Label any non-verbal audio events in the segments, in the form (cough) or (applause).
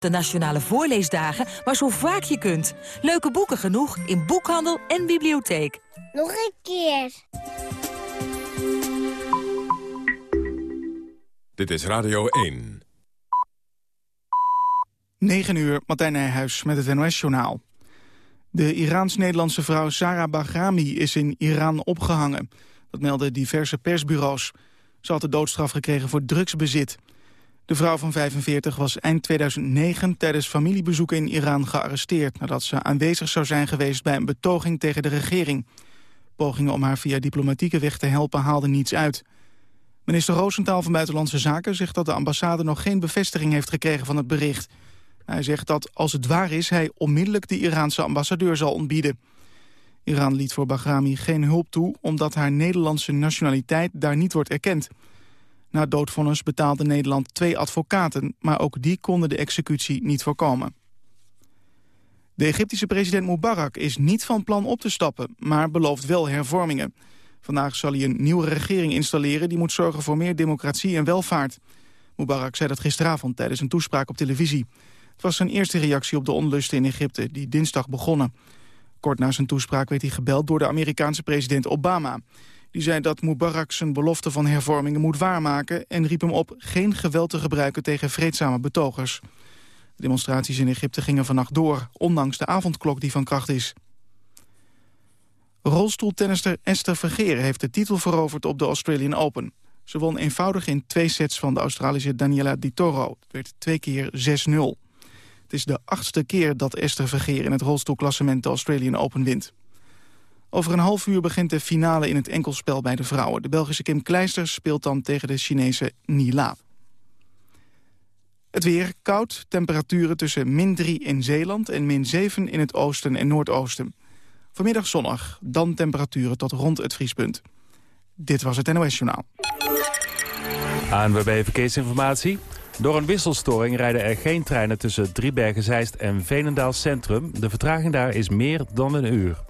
De Nationale Voorleesdagen, maar zo vaak je kunt. Leuke boeken genoeg in boekhandel en bibliotheek. Nog een keer. Dit is Radio 1. 9 uur, Martijn Nijhuis met het NOS-journaal. De Iraans-Nederlandse vrouw Sarah Bahrami is in Iran opgehangen. Dat melden diverse persbureaus. Ze had de doodstraf gekregen voor drugsbezit. De vrouw van 45 was eind 2009 tijdens familiebezoeken in Iran gearresteerd... nadat ze aanwezig zou zijn geweest bij een betoging tegen de regering. Pogingen om haar via diplomatieke weg te helpen haalden niets uit. Minister Roosentaal van Buitenlandse Zaken zegt dat de ambassade nog geen bevestiging heeft gekregen van het bericht. Hij zegt dat als het waar is hij onmiddellijk de Iraanse ambassadeur zal ontbieden. Iran liet voor Bahrami geen hulp toe omdat haar Nederlandse nationaliteit daar niet wordt erkend. Na doodvonnis betaalde Nederland twee advocaten, maar ook die konden de executie niet voorkomen. De Egyptische president Mubarak is niet van plan op te stappen, maar belooft wel hervormingen. Vandaag zal hij een nieuwe regering installeren die moet zorgen voor meer democratie en welvaart. Mubarak zei dat gisteravond tijdens een toespraak op televisie. Het was zijn eerste reactie op de onlusten in Egypte, die dinsdag begonnen. Kort na zijn toespraak werd hij gebeld door de Amerikaanse president Obama. Die zei dat Mubarak zijn belofte van hervormingen moet waarmaken... en riep hem op geen geweld te gebruiken tegen vreedzame betogers. De demonstraties in Egypte gingen vannacht door, ondanks de avondklok die van kracht is. Rolstoeltennister Esther Vergeer heeft de titel veroverd op de Australian Open. Ze won eenvoudig in twee sets van de Australische Daniela Di Toro. Het werd twee keer 6-0. Het is de achtste keer dat Esther Vergeer in het rolstoelklassement de Australian Open wint. Over een half uur begint de finale in het enkelspel bij de vrouwen. De Belgische Kim Kleister speelt dan tegen de Chinese Nila. Het weer koud, temperaturen tussen min 3 in Zeeland en min 7 in het oosten en noordoosten. Vanmiddag zonnig, dan temperaturen tot rond het vriespunt. Dit was het NOS Journaal. ANWB Verkeersinformatie. Door een wisselstoring rijden er geen treinen tussen Driebergen-Zeist en Veenendaal Centrum. De vertraging daar is meer dan een uur.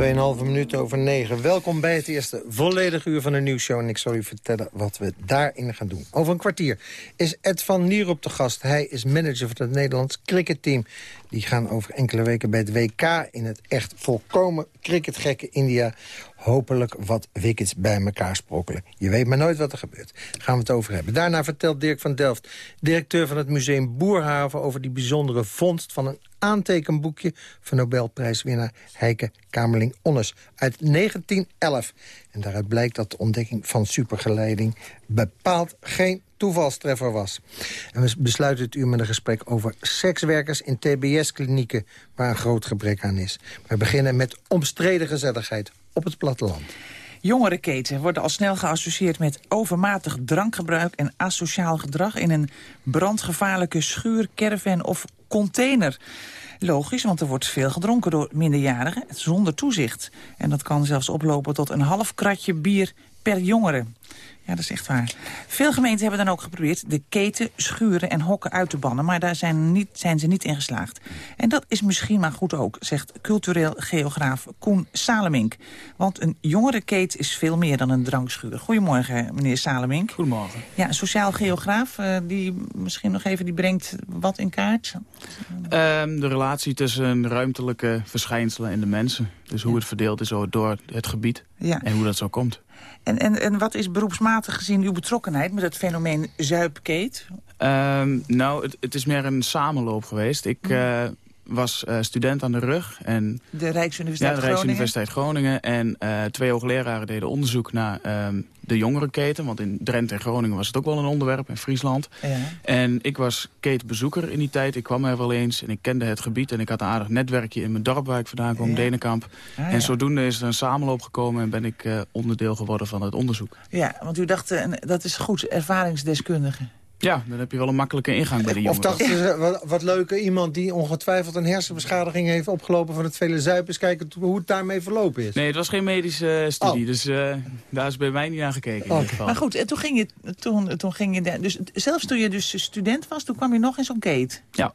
2,5 minuten over 9. Welkom bij het eerste volledige uur van de nieuwsshow. En ik zal u vertellen wat we daarin gaan doen. Over een kwartier is Ed van Nier op de gast. Hij is manager van het Nederlands cricketteam. Die gaan over enkele weken bij het WK in het echt volkomen cricketgekke India hopelijk wat wickets bij elkaar sprokkelen. Je weet maar nooit wat er gebeurt. Daar gaan we het over hebben. Daarna vertelt Dirk van Delft, directeur van het museum Boerhaven... over die bijzondere vondst van een aantekenboekje... van Nobelprijswinnaar Heike Kamerling-Onnes uit 1911. En daaruit blijkt dat de ontdekking van supergeleiding... bepaald geen toevalstreffer was. En we besluiten het uur met een gesprek over sekswerkers in TBS-klinieken... waar een groot gebrek aan is. We beginnen met omstreden gezelligheid op het platteland. Jongerenketen worden al snel geassocieerd met overmatig drankgebruik en asociaal gedrag in een brandgevaarlijke schuur, caravan of container. Logisch, want er wordt veel gedronken door minderjarigen zonder toezicht. En dat kan zelfs oplopen tot een half kratje bier per jongere. Ja, dat is echt waar. Veel gemeenten hebben dan ook geprobeerd de keten, schuren en hokken uit te bannen. Maar daar zijn, niet, zijn ze niet in geslaagd. En dat is misschien maar goed ook, zegt cultureel geograaf Koen Salemink. Want een jongerenkeet is veel meer dan een drankschuur. Goedemorgen, meneer Salemink. Goedemorgen. Ja, een sociaal geograaf, uh, die misschien nog even die brengt wat in kaart? Um, de relatie tussen ruimtelijke verschijnselen en de mensen. Dus hoe het verdeeld is door het gebied ja. en hoe dat zo komt. En, en, en wat is beroepsmatig gezien uw betrokkenheid met het fenomeen zuipkeet? Um, nou, het, het, is meer een samenloop geweest. Ik mm. Was uh, student aan de rug. En, de Rijksuniversiteit ja, de Rijksuniversiteit Groningen. En uh, twee hoogleraren deden onderzoek naar um, de jongerenketen. Want in Drenthe en Groningen was het ook wel een onderwerp. In Friesland. Ja. En ik was ketenbezoeker in die tijd. Ik kwam er wel eens en ik kende het gebied. En ik had een aardig netwerkje in mijn dorp waar ik vandaan kwam, ja. Denenkamp. Ah, en zodoende is er een samenloop gekomen en ben ik onderdeel geworden van het onderzoek. Ja, want u dacht, dat is goed, ervaringsdeskundige. Ja, dan heb je wel een makkelijke ingang bij de jongeren. Of dachten ze, wat, wat leuke, iemand die ongetwijfeld een hersenbeschadiging heeft opgelopen van het vele zuipen, eens kijken hoe het daarmee verlopen is. Nee, het was geen medische uh, studie, Oh. dus uh, daar is bij mij niet naar gekeken. In ieder geval. Maar goed, en toen ging je, toen, toen ging je dus zelfs toen je dus student was, toen kwam je nog in zo'n gate. Ja.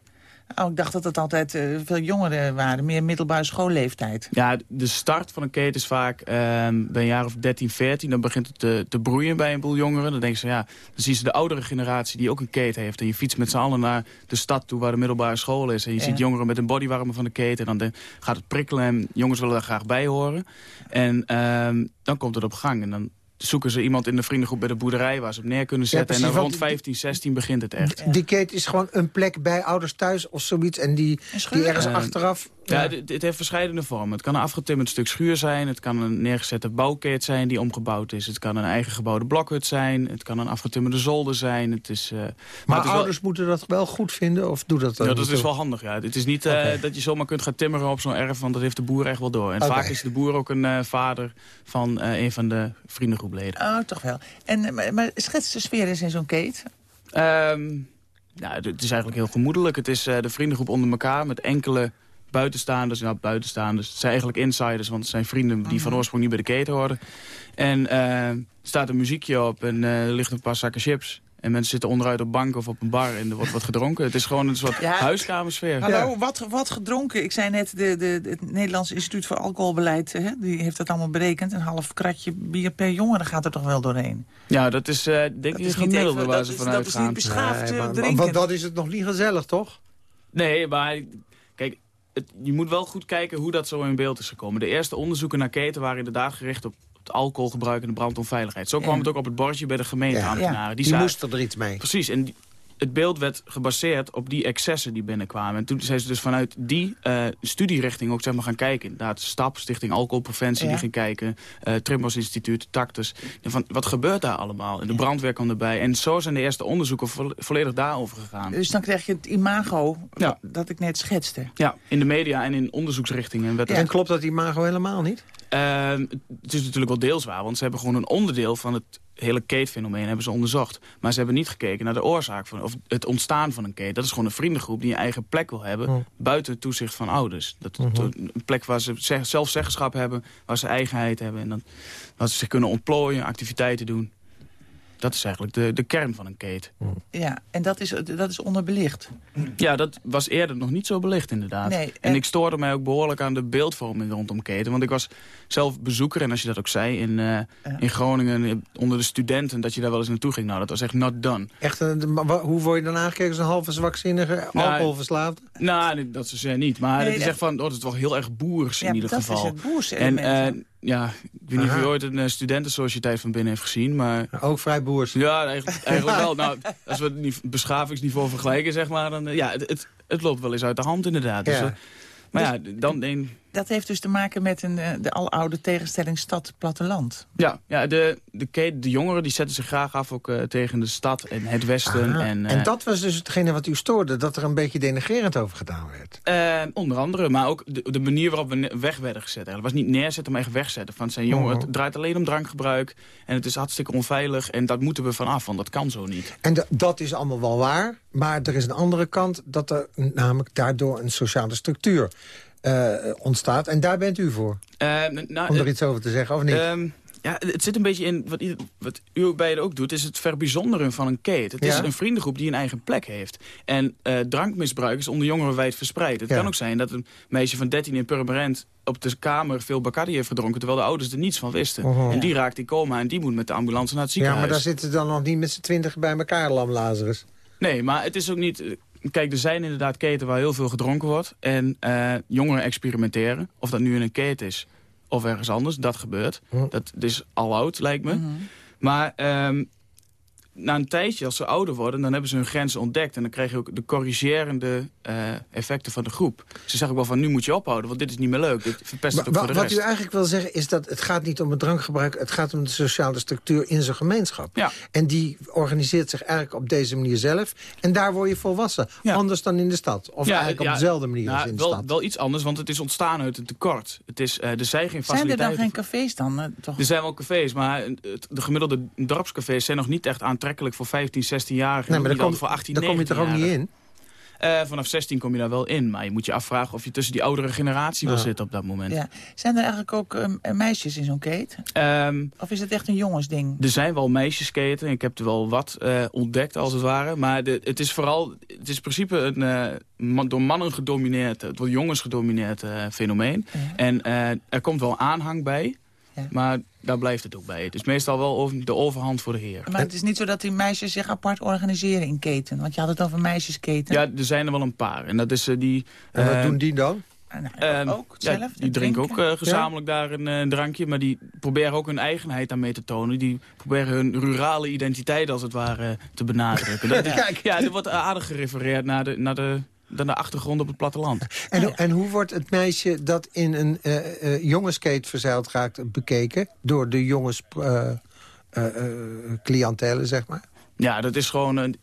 Oh, ik dacht dat het altijd eh, veel jongeren waren, meer middelbare schoolleeftijd. Ja, de start van een keten is vaak ehm, bij een jaar of 13, 14. Dan begint het te, te broeien bij een boel jongeren. Dan denken ze, ja, dan zien ze de oudere generatie die ook een keten heeft. En je fietst met z'n allen naar de stad toe waar de middelbare school is. En je Ja. ziet jongeren met een bodywarmer van de keten. En dan gaat het prikkelen en jongens willen daar graag bij horen. En ehm, dan komt het op gang. En dan zoeken ze iemand in de vriendengroep bij de boerderij waar ze op neer kunnen zetten. precies, en dan rond 15, 16 begint het echt. Die keten is gewoon een plek bij ouders thuis of zoiets. En die, die ergens achteraf... Ja, het, het heeft verschillende vormen. Het kan een afgetimmerd stuk schuur zijn. Het kan een neergezette bouwkeet zijn die omgebouwd is. Het kan een eigen gebouwde blokhut zijn. Het kan een afgetimmerde zolder zijn. Het is, eh, maar maar het is wel- ouders moeten dat wel goed vinden? Of doe dat dan ja, dat is wel handig, ja. Het is niet eh, dat je zomaar kunt gaan timmeren op zo'n erf, want dat heeft de boer echt wel door. En vaak is de boer ook een eh, vader van een van de vriendengroepleden. Oh, toch wel. En, maar, maar schets de sfeer eens in zo'n kate. Ehm nou, het is eigenlijk heel gemoedelijk. Het is de vriendengroep onder elkaar met enkele buitenstaanders. Nou, buitenstaanders. Het zijn eigenlijk insiders, want het zijn vrienden die van oorsprong niet bij de keten horen. En eh, er staat een muziekje op en eh, er ligt een paar zakken chips. En mensen zitten onderuit op bank of op een bar en er wordt wat gedronken. Het is gewoon een soort (laughs) Ja. huiskamersfeer. Hallo, wat, wat gedronken? Ik zei net, de, de, het Nederlands Instituut voor Alcoholbeleid... Hè, die heeft dat allemaal berekend. Een half kratje bier per jongere gaat er toch wel doorheen. Ja, dat is eh, denk ik niet gemiddelde even- waar ze vanuit dat is niet gaan. beschaafd. Nee, maar- drinken. want dat is het nog niet gezellig, toch? Nee, maar kijk, het, je moet wel goed kijken hoe dat zo in beeld is gekomen. De eerste onderzoeken naar keten waren inderdaad gericht op het alcoholgebruik en de brandonveiligheid. Zo kwam Ja. het ook op het bordje bij de gemeenteambtenaren. Die Die moesten er iets mee. Precies, en die- het beeld werd gebaseerd op die excessen die binnenkwamen. En toen zijn ze dus vanuit die eh, studierichting ook zeg maar, gaan kijken. Inderdaad, STAP, Stichting Alcoholpreventie, Ja. die ging kijken. eh Trimbos Instituut, Tactus. En van, wat gebeurt daar allemaal? En de brandweer kwam erbij. En zo zijn de eerste onderzoeken vo- volledig daarover gegaan. Dus dan krijg je het imago Ja. dat ik net schetste. Ja, in de media en in onderzoeksrichtingen werd Ja. En klopt dat imago helemaal niet? Ehm, het is natuurlijk wel deels waar, want ze hebben gewoon een onderdeel van het hele keetfenomeen hebben ze onderzocht. Maar ze hebben niet gekeken naar de oorzaak van of het ontstaan van een keet. Dat is gewoon een vriendengroep die een eigen plek wil hebben buiten het toezicht van ouders. Dat, Een plek waar ze zeg- zelfzeggenschap hebben, waar ze eigenheid hebben en dan, waar ze zich kunnen ontplooien, activiteiten doen. Dat is eigenlijk de, de kern van een keet. Ja, en dat is, dat is onderbelicht. Ja, dat was eerder nog niet zo belicht inderdaad. Nee, en en- ik stoorde mij ook behoorlijk aan de beeldvorming rondom keten. Want ik was zelf bezoeker, en als je dat ook zei, in, eh, in Groningen eh, onder de studenten... dat je daar wel eens naartoe ging. Nou, dat was echt not done. Echt, een- maar wa- hoe word je dan aangekeken als een halve zwakzinnige Nou, alcoholverslaafde? Nou, nee, dat is zeer niet. Maar Nee, het is dat- echt van, oh, het is wel heel erg boers Ja, in ieder dat geval. is het boerse en element, eh, ja, ik weet niet of je ooit een uh, studentensociëteit van binnen heeft gezien, maar... Ook vrij boers. Ja, eigenlijk, (laughs) eigenlijk wel. Nou, als we het nive- beschavingsniveau vergelijken, zeg maar, dan... eh, ja, het, het, het loopt wel eens uit de hand inderdaad. Dus, Ja. eh, maar ja, dan een, Dat heeft dus te maken met een, eh, de aloude tegenstelling stad-platteland. Ja, ja de, de, de jongeren die zetten zich graag af ook eh, tegen de stad en het westen. Aha. En, en, eh, dat was dus hetgene wat u stoorde, dat er een beetje denigrerend over gedaan werd. onder andere, maar ook de, de manier waarop we weg werden gezet. Het was niet neerzetten, maar echt wegzetten. Van het zijn jongeren, het draait alleen om drankgebruik. En het is hartstikke onveilig. En dat moeten we vanaf, want dat kan zo niet. En da- dat is allemaal wel waar, maar er is een andere kant... dat er namelijk daardoor een sociale structuur eh, ontstaat. En daar bent u voor, Eh, nou, om er eh, iets over te zeggen, of niet? Ehm, ja, het zit een beetje in, wat, wat u ook beide ook doet, is het verbijzonderen van een keet. Het is Ja. een vriendengroep die een eigen plek heeft. En drankmisbruik is onder jongeren wijd verspreid. Het Ja. kan ook zijn dat een meisje van 13 in Purmerend op de kamer veel Bacardi heeft gedronken... terwijl de ouders er niets van wisten. Mhm. En die raakt in coma en die moet met de ambulance naar het ja, ziekenhuis. maar daar zitten dan nog niet met z'n twintig bij elkaar, lam Lazarus. Nee, maar het is ook niet... Kijk, er zijn inderdaad keten waar heel veel gedronken wordt. En eh, jongeren experimenteren. Of dat nu in een keten is of ergens anders. Dat gebeurt. Hm. Dat is al oud, lijkt me. Maar ehm, na een tijdje, als ze ouder worden... dan hebben ze hun grenzen ontdekt. En dan krijg je ook de corrigerende eh, effecten van de groep. Ze zeggen ook wel van, nu moet je ophouden, want dit is niet meer leuk. Dit verpest Maar ook voor de wat rest. u eigenlijk wil zeggen is dat het gaat niet om het drankgebruik... het gaat om de sociale structuur in zijn gemeenschap. Ja. En die organiseert zich eigenlijk op deze manier zelf. En daar word je volwassen. Ja. Anders dan in de stad. Of eigenlijk op dezelfde manier nou, als in de wel, stad. Wel iets anders, want het is ontstaan uit een tekort. Het is, eh, er zijn geen Zijn faciliteiten. er dan geen cafés dan? eh, toch? Er zijn wel cafés, maar het, de gemiddelde dorpscafés zijn nog niet echt aantrekkelijk aantrekkelijk voor 15, 16-jarigen. Nee, maar dan kom, voor 18, daar kom je toch ook niet in? Uh, vanaf 16 kom je daar wel in. Maar je moet je afvragen of je tussen die oudere generatie wil zitten op dat moment. Ja. Zijn er eigenlijk ook um, meisjes in zo'n keten? Um, of is het echt een jongensding? Er zijn wel meisjesketen. Ik heb er wel wat uh, ontdekt als het ware. Maar de, het is vooral, het is in principe een uh, door mannen gedomineerd, door jongens gedomineerd fenomeen. Ja. En er komt wel aanhang bij. Ja. Maar daar blijft het ook bij. Het is meestal wel over de overhand voor de heer. Maar het is niet zo dat die meisjes zich apart organiseren in keten. Want je had het over meisjesketen. Ja, er zijn er wel een paar. En, dat is, uh, die, en wat uh, doen die dan? Nou, uh, ook zelf, ja, die drinken ook uh, gezamenlijk ja? daar een, een, drankje. Maar die proberen ook hun eigenheid daarmee te tonen. Die proberen hun rurale identiteit als het ware te benadrukken. (laughs) dat, ja. ja, er wordt aardig gerefereerd naar de, naar de dan de achtergrond op het platteland. En, en hoe wordt het meisje dat in een uh, uh, jongenskate verzeild raakt bekeken... door de jongens uh, cliëntelen, zeg maar? Ja, dat is gewoon een,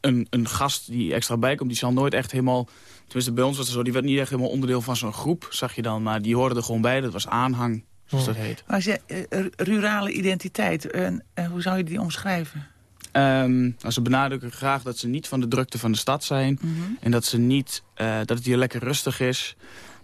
een, een gast die extra bijkomt. Die zal nooit echt helemaal... Tenminste, bij ons was het zo. Die werd niet echt helemaal onderdeel van zo'n groep, zag je dan. Maar die hoorde er gewoon bij. Dat was aanhang, zoals dat heet. Maar als je, rurale identiteit, hoe zou je die omschrijven? Um, ze benadrukken graag dat ze niet van de drukte van de stad zijn. Mm -hmm. En dat, ze niet, uh, dat het hier lekker rustig is.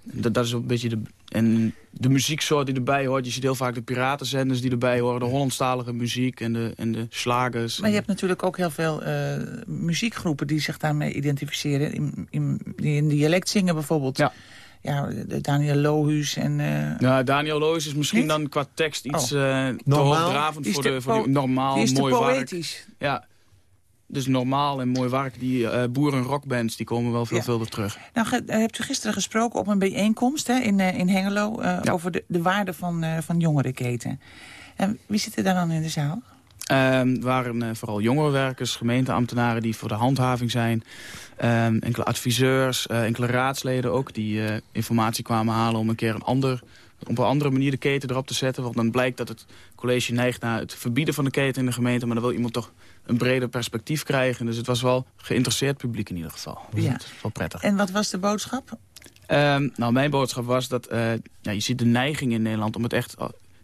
Dat, dat is een beetje de, en de muzieksoort die erbij hoort. Je ziet heel vaak de piratenzenders die erbij horen. De Hollandstalige muziek en de, en de slagers. Maar je hebt natuurlijk ook heel veel uh, muziekgroepen die zich daarmee identificeren. In, in, die in dialect zingen bijvoorbeeld. Ja ja, Daniel Lohuus en... Uh... Ja, Daniel Lohuus is misschien Niet? dan qua tekst iets oh. uh, te hoogdravend voor de, voor die normaal, die is mooi poëtisch. Werk. Ja, dus normaal en mooi werk. Die uh, boeren rockbands die komen wel veelvuldig ja. terug. Nou, ge, hebt u gisteren gesproken op een bijeenkomst hè, in, uh, in Hengelo... Uh, ja. over de, de waarde van, van jongerenketen. En wie zit er daar dan in de zaal? Um, waren uh, vooral jongerenwerkers, gemeenteambtenaren die voor de handhaving zijn. Um, enkele adviseurs, uh, enkele raadsleden ook die uh, informatie kwamen halen om een keer een ander, op een andere manier de keten erop te zetten. Want dan blijkt dat het college neigt naar het verbieden van de keten in de gemeente. Maar dan wil iemand toch een breder perspectief krijgen. Dus het was wel geïnteresseerd publiek in ieder geval. Dus ja. is wel prettig. En wat was de boodschap? Um, nou, mijn boodschap was dat ja, je ziet de neiging in Nederland om het echt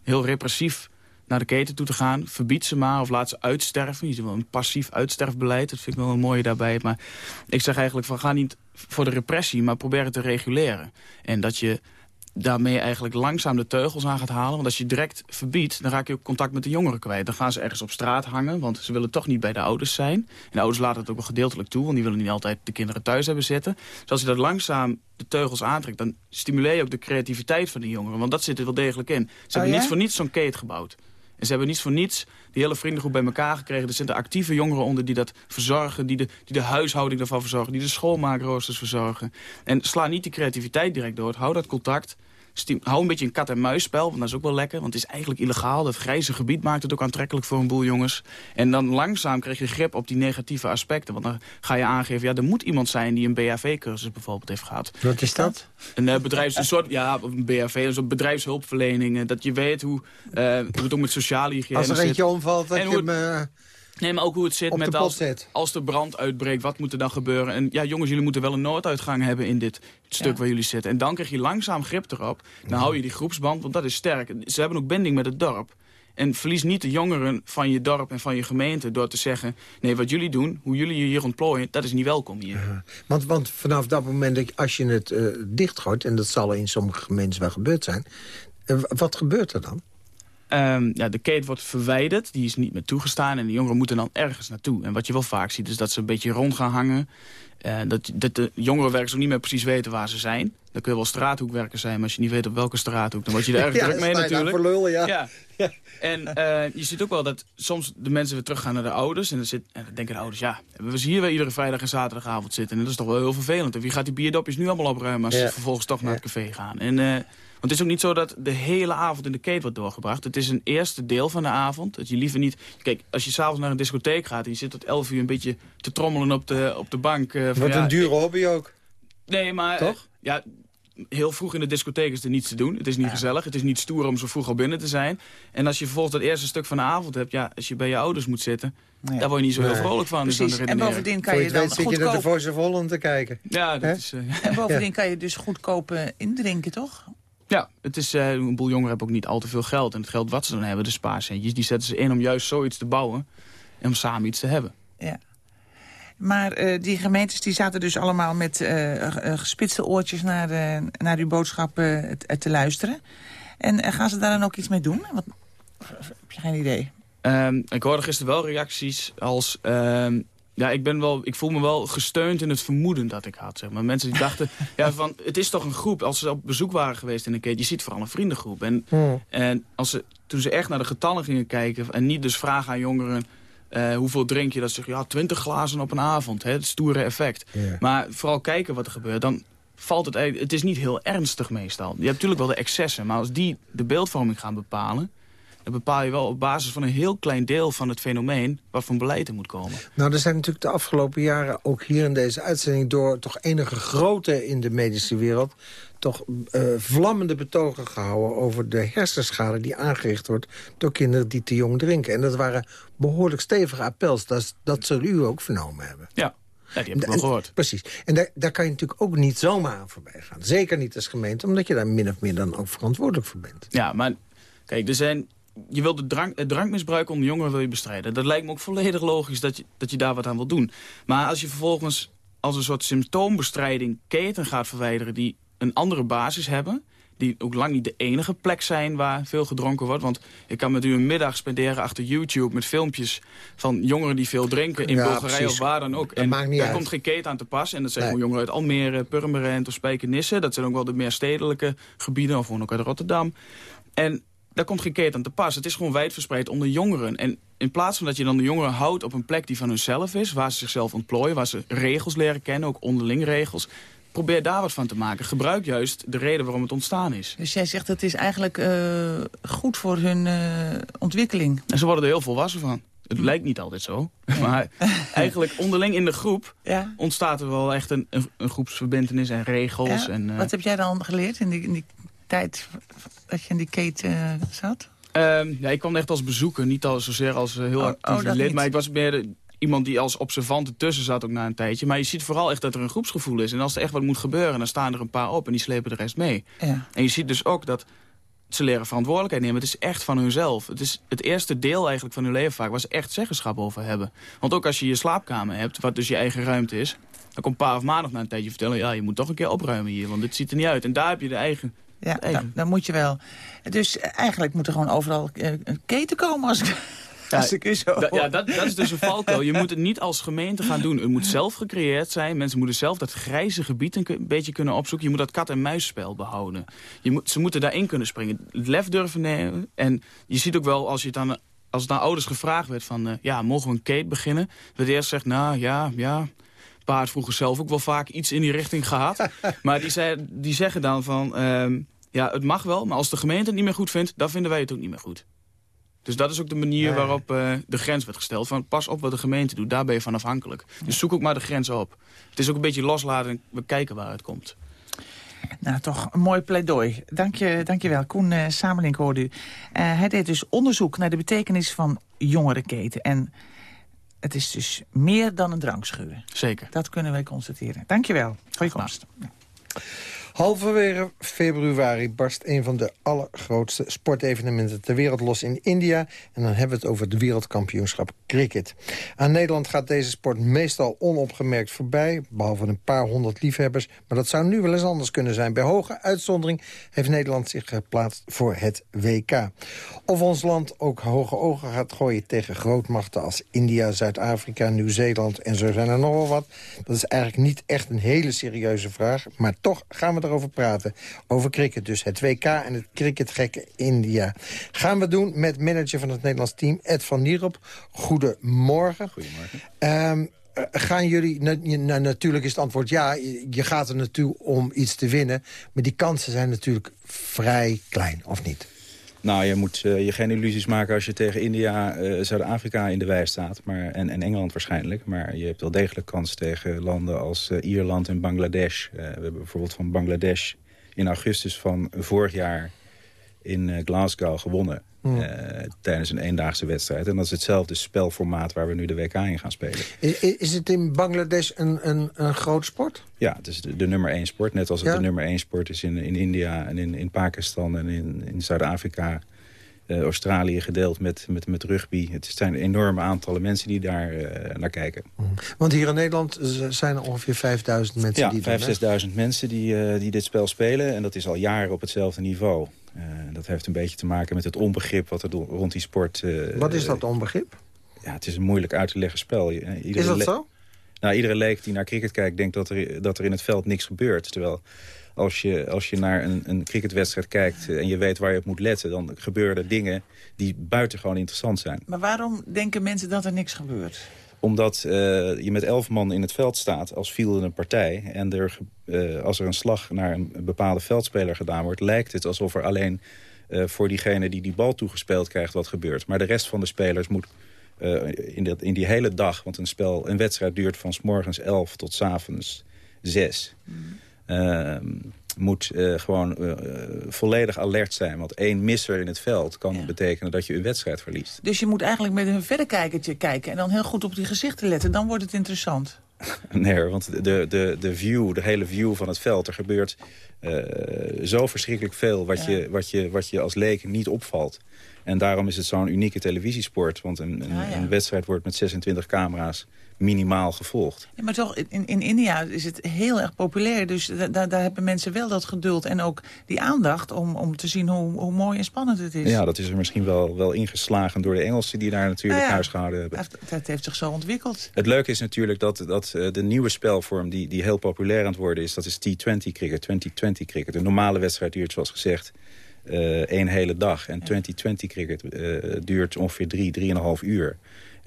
heel repressief naar de keten toe te gaan. Verbied ze maar of laat ze uitsterven. Je ziet wel een passief uitsterfbeleid. Dat vind ik wel een mooie daarbij. Maar ik zeg eigenlijk van ga niet voor de repressie, maar probeer het te reguleren. En dat je daarmee eigenlijk langzaam de teugels aan gaat halen. Want als je direct verbiedt, dan raak je ook contact met de jongeren kwijt. Dan gaan ze ergens op straat hangen, want ze willen toch niet bij de ouders zijn. En de ouders laten het ook wel gedeeltelijk toe, want die willen niet altijd de kinderen thuis hebben zitten. Dus als je dat langzaam de teugels aantrekt, dan stimuleer je ook de creativiteit van de jongeren. Want dat zit er wel degelijk in. Ze oh, hebben ja? niet voor niets zo'n keet gebouwd. En ze hebben niets voor niets die hele vriendengroep bij elkaar gekregen. Er zitten actieve jongeren onder die dat verzorgen, die de, die de huishouding daarvan verzorgen, die de schoolmaakroosters verzorgen. En sla niet die creativiteit direct door. Hou dat contact hou een beetje een kat-en-muisspel, want dat is ook wel lekker. Want het is eigenlijk illegaal. Dat grijze gebied maakt het ook aantrekkelijk voor een boel jongens. En dan langzaam krijg je grip op die negatieve aspecten. Want dan ga je aangeven, ja, er moet iemand zijn die een BHV-cursus bijvoorbeeld heeft gehad. Wat is dat? Een uh, bedrijfs, een soort, ja, een BHV, een soort bedrijfshulpverlening. dat je weet hoe, uh, hoe het ook met sociale hygiëne Als er eentje omvalt, dat je me... Nee, maar ook hoe het zit met als, als de brand uitbreekt, wat moet er dan gebeuren? En ja, jongens, jullie moeten wel een nooduitgang hebben in dit stuk ja. waar jullie zitten. En dan krijg je langzaam grip erop. Dan hou je die groepsband, want dat is sterk. Ze hebben ook binding met het dorp. En verlies niet de jongeren van je dorp en van je gemeente... door te zeggen, nee, wat jullie doen, hoe jullie je hier ontplooien... dat is niet welkom hier. Ja. Want, want vanaf dat moment, als je het uh, dichtgooit... en dat zal in sommige gemeenten wel gebeurd zijn... Uh, wat gebeurt er dan? Um, ja, de kate wordt verwijderd, die is niet meer toegestaan... en de jongeren moeten dan ergens naartoe. En wat je wel vaak ziet, is dat ze een beetje rond gaan hangen. Uh, dat, dat de jongerenwerkers ook niet meer precies weten waar ze zijn. Dan kun je wel straathoekwerker zijn, maar als je niet weet op welke straathoek... dan word je er (laughs) erg ja, druk mee natuurlijk. Voor lullen, ja. ja. ja. En uh, je ziet ook wel dat soms de mensen weer teruggaan naar de ouders... en dan, zit, en dan denken de ouders, ja, we zien hier weer iedere vrijdag en zaterdagavond zitten... en dat is toch wel heel vervelend. En wie gaat die bierdopjes nu allemaal opruimen als ze vervolgens toch naar het café gaan? En... Uh, want het is ook niet zo dat de hele avond in de kate wordt doorgebracht. Het is een eerste deel van de avond. Dat je liever niet... Kijk, als je s'avonds naar een discotheek gaat... en je zit tot 11 uur een beetje te trommelen op de, op de bank... Uh, Wat ja, een dure hobby ook. Nee, maar... Toch? Uh, ja, heel vroeg in de discotheek is er niets te doen. Het is niet ja. gezellig. Het is niet stoer om zo vroeg al binnen te zijn. En als je vervolgens dat eerste stuk van de avond hebt... ja, als je bij je ouders moet zitten... Ja. Daar word je niet zo heel vrolijk van. Precies. Dus en bovendien kan je, je dan weet, goedkoop... zit je naar de Voice of Holland te kijken. Ja, dat is... Uh, en (laughs) bovendien kan je dus goedkoop indrinken, toch? Ja, het is, uh, een boel jongeren hebben ook niet al te veel geld. En het geld wat ze dan hebben, de spaarcentjes, die zetten ze in om juist zoiets te bouwen. om samen iets te hebben. Ja. Maar uh, die gemeentes die zaten dus allemaal met uh, gespitste oortjes naar, naar uw boodschappen te luisteren. En gaan ze daar dan ook iets mee doen? Wat, heb je geen idee? Um, ik hoorde gisteren wel reacties als... Um, ja, ik, ben wel, ik voel me wel gesteund in het vermoeden dat ik had. Zeg maar. Mensen die dachten, (laughs) ja, van, het is toch een groep. Als ze op bezoek waren geweest in een keer, je ziet vooral een vriendengroep. En, hmm. en als ze, toen ze echt naar de getallen gingen kijken... en niet dus vragen aan jongeren... Uh, hoeveel drink je? Dat zeg je, ja, 20 glazen op een avond. Hè, het stoere effect. Maar vooral kijken wat er gebeurt. Dan valt het... Het is niet heel ernstig meestal. Je hebt natuurlijk wel de excessen. Maar als die de beeldvorming gaan bepalen dan bepaal je wel op basis van een heel klein deel van het fenomeen... wat van beleid er moet komen. Nou, er zijn natuurlijk de afgelopen jaren, ook hier in deze uitzending... door toch enige grote in de medische wereld... toch uh, vlammende betogen gehouden over de hersenschade... die aangericht wordt door kinderen die te jong drinken. En dat waren behoorlijk stevige appels. Dat, dat zullen u ook vernomen hebben. Ja, ja, die heb ik wel gehoord. Precies. En daar, daar kan je natuurlijk ook niet zomaar aan voorbij gaan. Zeker niet als gemeente, omdat je daar min of meer dan ook verantwoordelijk voor bent. Ja, maar kijk, er zijn je wilt de drank, het drankmisbruik onder jongeren wil je bestrijden. Dat lijkt me ook volledig logisch dat je, dat je daar wat aan wil doen. Maar als je vervolgens als een soort symptoombestrijding keten gaat verwijderen... die een andere basis hebben die ook lang niet de enige plek zijn waar veel gedronken wordt. Want ik kan met u een middag spenderen achter YouTube met filmpjes van jongeren die veel drinken in Bulgarije of waar dan ook. en daar komt geen keten aan te pas. En dat zijn nee. jongeren uit Almere, Purmerend of Spijkenisse. Dat zijn ook wel de meer stedelijke gebieden, of gewoon ook uit Rotterdam. En daar komt geen keten aan te pas. Het is gewoon wijdverspreid onder jongeren. En in plaats van dat je dan de jongeren houdt op een plek die van hunzelf is... waar ze zichzelf ontplooien, waar ze regels leren kennen, ook onderling regels... probeer daar wat van te maken. Gebruik juist de reden waarom het ontstaan is. Dus jij zegt dat het is eigenlijk uh, goed voor hun uh, ontwikkeling. En ze worden er heel volwassen van. Het lijkt niet altijd zo. (laughs) Maar (laughs) eigenlijk onderling in de groep ja. ontstaat er wel echt een, een, een groepsverbindenis en regels. Ja? En, uh... Wat heb jij dan geleerd in die, in die tijd dat je in die keten uh, zat? Um, ja, ik kwam echt als bezoeker, niet al zozeer als uh, heel oh, actief oh, lid. Maar ik was meer iemand die als observant ertussen zat ook na een tijdje. Maar je ziet vooral echt dat er een groepsgevoel is. En als er echt wat moet gebeuren, dan staan er een paar op en die slepen de rest mee. Ja. En je ziet dus ook dat ze leren verantwoordelijkheid nemen. Het is echt van hunzelf. Het is het eerste deel eigenlijk van hun leven vaak ze echt zeggenschap over hebben. Want ook als je je slaapkamer hebt, wat dus je eigen ruimte is... dan komt pa of ma nog na een tijdje vertellen... ja, je moet toch een keer opruimen hier, want dit ziet er niet uit. En daar heb je de eigen ja, dan, moet je wel. Dus eigenlijk moet er gewoon overal eh, een keten komen als ik... Ja, zo. ja dat, dat, is dus een valkuil. Je moet het niet als gemeente gaan doen. Het moet zelf gecreëerd zijn. Mensen moeten zelf dat grijze gebied een beetje kunnen opzoeken. Je moet dat kat-en-muisspel behouden. Je moet, ze moeten daarin kunnen springen. Het lef durven nemen. En je ziet ook wel, als, je het dan, als het aan ouders gevraagd werd van... Uh, ja, mogen we een kate beginnen? Dat eerst zegt, nou ja, ja, pa had vroeger zelf ook wel vaak iets in die richting gehad. (laughs) maar die, zei, die zeggen dan van... Ehm, ja, het mag wel, maar als de gemeente het niet meer goed vindt... dan vinden wij het ook niet meer goed. Dus dat is ook de manier waarop uh, de grens werd gesteld. Van pas op wat de gemeente doet, daar ben je van afhankelijk. Dus zoek ook maar de grens op. Het is ook een beetje loslaten en we kijken waar het komt. Nou, toch een mooi pleidooi. Dank je, dank je wel. Koen uh, Samelink hoorde u. Uh, hij deed dus onderzoek naar de betekenis van jongerenketen. En het is dus meer dan een drankschuur. Zeker. Dat kunnen wij constateren. Dankjewel voor je komst. Halverwege februari barst een van de allergrootste sportevenementen ter wereld los in India. En dan hebben we het over het wereldkampioenschap cricket. Aan Nederland gaat deze sport meestal onopgemerkt voorbij, behalve een paar honderd liefhebbers. Maar dat zou nu wel eens anders kunnen zijn. Bij hoge uitzondering heeft Nederland zich geplaatst voor het WK. Of ons land ook hoge ogen gaat gooien tegen grootmachten als India, Zuid-Afrika, Nieuw-Zeeland en zo zijn er nog wel wat. Dat is eigenlijk niet echt een hele serieuze vraag, maar toch gaan we erover praten. Over cricket dus, het WK en het cricketgekke India. Gaan we doen met manager van het Nederlands team, Ed van Nierop. Goedemorgen. Goedemorgen. Um, gaan jullie, nou, natuurlijk is het antwoord ja, je gaat er naartoe om iets te winnen. Maar die kansen zijn natuurlijk vrij klein, of niet? Nou, je moet uh, je geen illusies maken als je tegen India, uh, Zuid-Afrika in de wei staat. Maar, en, en, Engeland waarschijnlijk. Maar je hebt wel degelijk kans tegen landen als uh, Ierland en Bangladesh. we hebben bijvoorbeeld van Bangladesh in augustus van vorig jaar in Glasgow gewonnen. Hmm. tijdens een eendaagse wedstrijd. En dat is hetzelfde spelformaat waar we nu de WK in gaan spelen. Is, is het in Bangladesh een, een, een groot sport? Ja, het is de, de nummer één sport. Net als het de nummer één sport is in, in India en in, in Pakistan en in, in Zuid-Afrika Australië gedeeld met, met, met rugby. Het zijn enorme aantallen mensen die daar naar kijken. Mhm. Want hier in Nederland zijn er ongeveer 5000 mensen ja, die... Ja, 5.000, 6.000 mensen die, die dit spel spelen. En dat is al jaren op hetzelfde niveau. Dat heeft een beetje te maken met het onbegrip wat er rond die sport... wat is dat onbegrip? Ja, het is een moeilijk uit te leggen spel. Iedereen is dat zo? Nou, iedere leek die naar cricket kijkt denkt dat er, dat er in het veld niks gebeurt. Terwijl als je, als je naar een, een cricketwedstrijd kijkt en je weet waar je op moet letten... dan gebeuren er dingen die buitengewoon interessant zijn. Maar waarom denken mensen dat er niks gebeurt? Omdat uh, je met elf man in het veld staat als een partij... en er, uh, als er een slag naar een bepaalde veldspeler gedaan wordt... lijkt het alsof er alleen uh, voor diegene die die bal toegespeeld krijgt wat gebeurt. Maar de rest van de spelers moet in, dat, in die hele dag... want een, spel, een wedstrijd duurt van s morgens 11 tot s avonds 6... Mm. Moet uh, gewoon uh, volledig alert zijn. Want één misser in het veld kan ja. betekenen dat je een wedstrijd verliest. Dus je moet eigenlijk met een verrekijkertje kijken... en dan heel goed op die gezichten letten. Dan wordt het interessant. (laughs) nee, want de, de, de view, de hele view van het veld... er gebeurt uh, zo verschrikkelijk veel wat, ja. je, wat, je, wat je als leek niet opvalt. En daarom is het zo'n unieke televisiesport. Want een, een, ja. een, wedstrijd wordt met 26 camera's minimaal gevolgd. Ja, maar toch, in, in India is het heel erg populair. Dus daar daar hebben mensen wel dat geduld en ook die aandacht... om, om te zien hoe, hoe mooi en spannend het is. Ja, dat is er misschien wel, wel ingeslagen door de Engelsen... die daar natuurlijk nou ja, huis gehouden hebben. Het heeft zich zo ontwikkeld. Het leuke is natuurlijk dat, dat de nieuwe spelvorm... Die, die heel populair aan het worden is, dat is T20 cricket, 2020 cricket. De normale wedstrijd duurt, zoals gezegd uh, één hele dag. En 2020 cricket uh, duurt ongeveer drie, drieënhalf uur.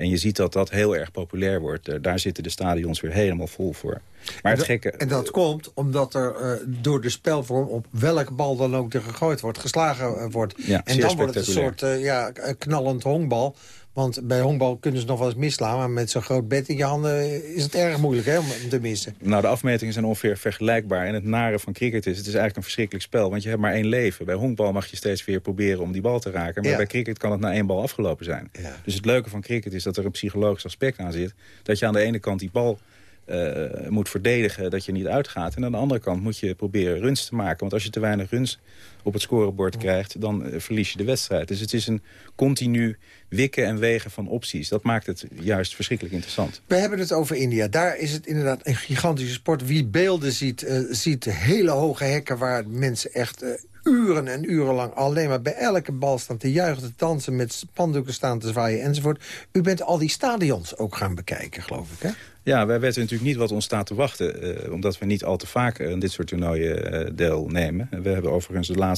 En je ziet dat dat heel erg populair wordt. Uh, daar zitten de stadions weer helemaal vol voor. Maar het gekke... en dat komt omdat er uh, door de spelvorm op welke bal dan ook er gegooid wordt, geslagen wordt. Ja, en dan wordt het een soort uh, ja, knallend honkbal. Want bij honkbal kunnen ze nog wel eens misslaan. Maar met zo'n groot bed in je handen is het erg moeilijk hè, om te missen. Nou, de afmetingen zijn ongeveer vergelijkbaar. En het nare van cricket is, het is eigenlijk een verschrikkelijk spel. Want je hebt maar één leven. Bij honkbal mag je steeds weer proberen om die bal te raken. Maar ja. bij cricket kan het na één bal afgelopen zijn. Ja. Dus het leuke van cricket is dat er een psychologisch aspect aan zit. Dat je aan de ene kant die bal uh, moet verdedigen dat je niet uitgaat. En aan de andere kant moet je proberen runs te maken. Want als je te weinig runs op het scorebord krijgt... dan uh, verlies je de wedstrijd. Dus het is een continu wikken en wegen van opties. Dat maakt het juist verschrikkelijk interessant. We hebben het over India. Daar is het inderdaad een gigantische sport. Wie beelden ziet, uh, ziet hele hoge hekken... waar mensen echt uren en uren lang alleen maar bij elke bal staan te juichen, te dansen, met spandoeken staan te zwaaien enzovoort. U bent al die stadions ook gaan bekijken, geloof ik, hè? Ja, wij weten natuurlijk niet wat ons staat te wachten. Uh, omdat we niet al te vaak aan dit soort toernooien deelnemen. We hebben overigens de laatste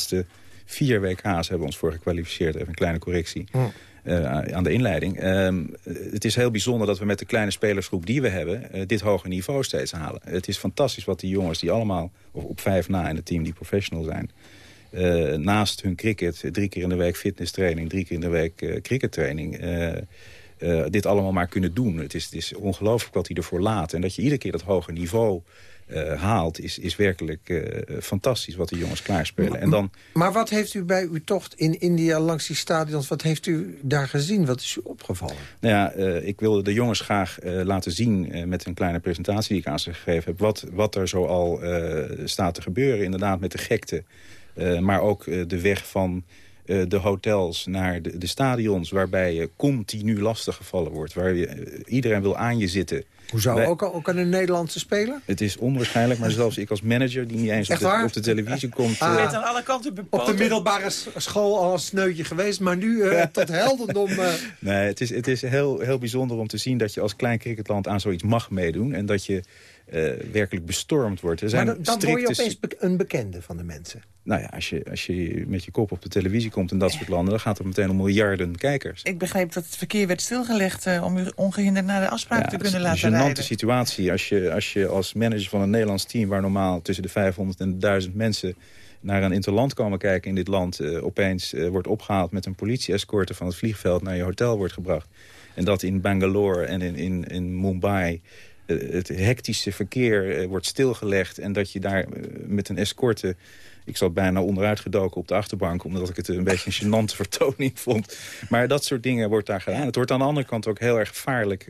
vier WK's hebben ons voor gekwalificeerd. Even een kleine correctie. Hm. Uh, aan de inleiding. Uh, het is heel bijzonder dat we met de kleine spelersgroep die we hebben... Uh, dit hoge niveau steeds halen. Het is fantastisch wat die jongens die allemaal... of op vijf na in het team die professional zijn... Uh, naast hun cricket, drie keer in de week fitnesstraining... drie keer in de week crickettraining... Dit allemaal maar kunnen doen. Het is, het is ongelooflijk wat hij ervoor laat. En dat je iedere keer dat hoge niveau uh, haalt... is, is werkelijk uh, fantastisch wat de jongens klaarspelen. En dan... Maar wat heeft u bij uw tocht in India langs die stadions... wat heeft u daar gezien? Wat is u opgevallen? Nou ja, ik wilde de jongens graag laten zien... met een kleine presentatie die ik aan ze gegeven heb... wat, wat er zoal staat te gebeuren, inderdaad met de gekte... maar ook de weg van de hotels naar de, de, stadions... waarbij je continu lastig gevallen wordt. Waar je, iedereen wil aan je zitten. Hoe zou Wij, ook, ook aan een Nederlandse speler? Het is onwaarschijnlijk, maar zelfs ik als manager... die niet eens op de, op de, televisie komt... Ah, uh, aan alle kanten op de middelbare school al een sneutje geweest... maar nu tot heldendom... nee, het is, het is heel, heel bijzonder om te zien... dat je als klein cricketland aan zoiets mag meedoen... en dat je uh, werkelijk bestormd wordt. Er zijn maar dan, dan word je opeens be een bekende van de mensen. Nou ja, als je, als je met je kop op de televisie komt in dat soort landen... dan gaat het meteen om miljarden kijkers. Ik begreep dat het verkeer werd stilgelegd... Uh, om u ongehinderd naar de afspraak ja, te kunnen laten rijden. Het is een situatie als je, als je als manager van een Nederlands team... waar normaal tussen de 500 en 1000 mensen naar een interland komen kijken in dit land... Uh, opeens uh, wordt opgehaald met een politie-escorte van het vliegveld... naar je hotel wordt gebracht. En dat in Bangalore en in, in, in Mumbai het hectische verkeer wordt stilgelegd... en dat je daar met een escorte ik zat bijna onderuit gedoken op de achterbank... omdat ik het een beetje een gênante (laughs) vertoning vond. Maar dat soort dingen wordt daar gedaan. Het wordt aan de andere kant ook heel erg gevaarlijk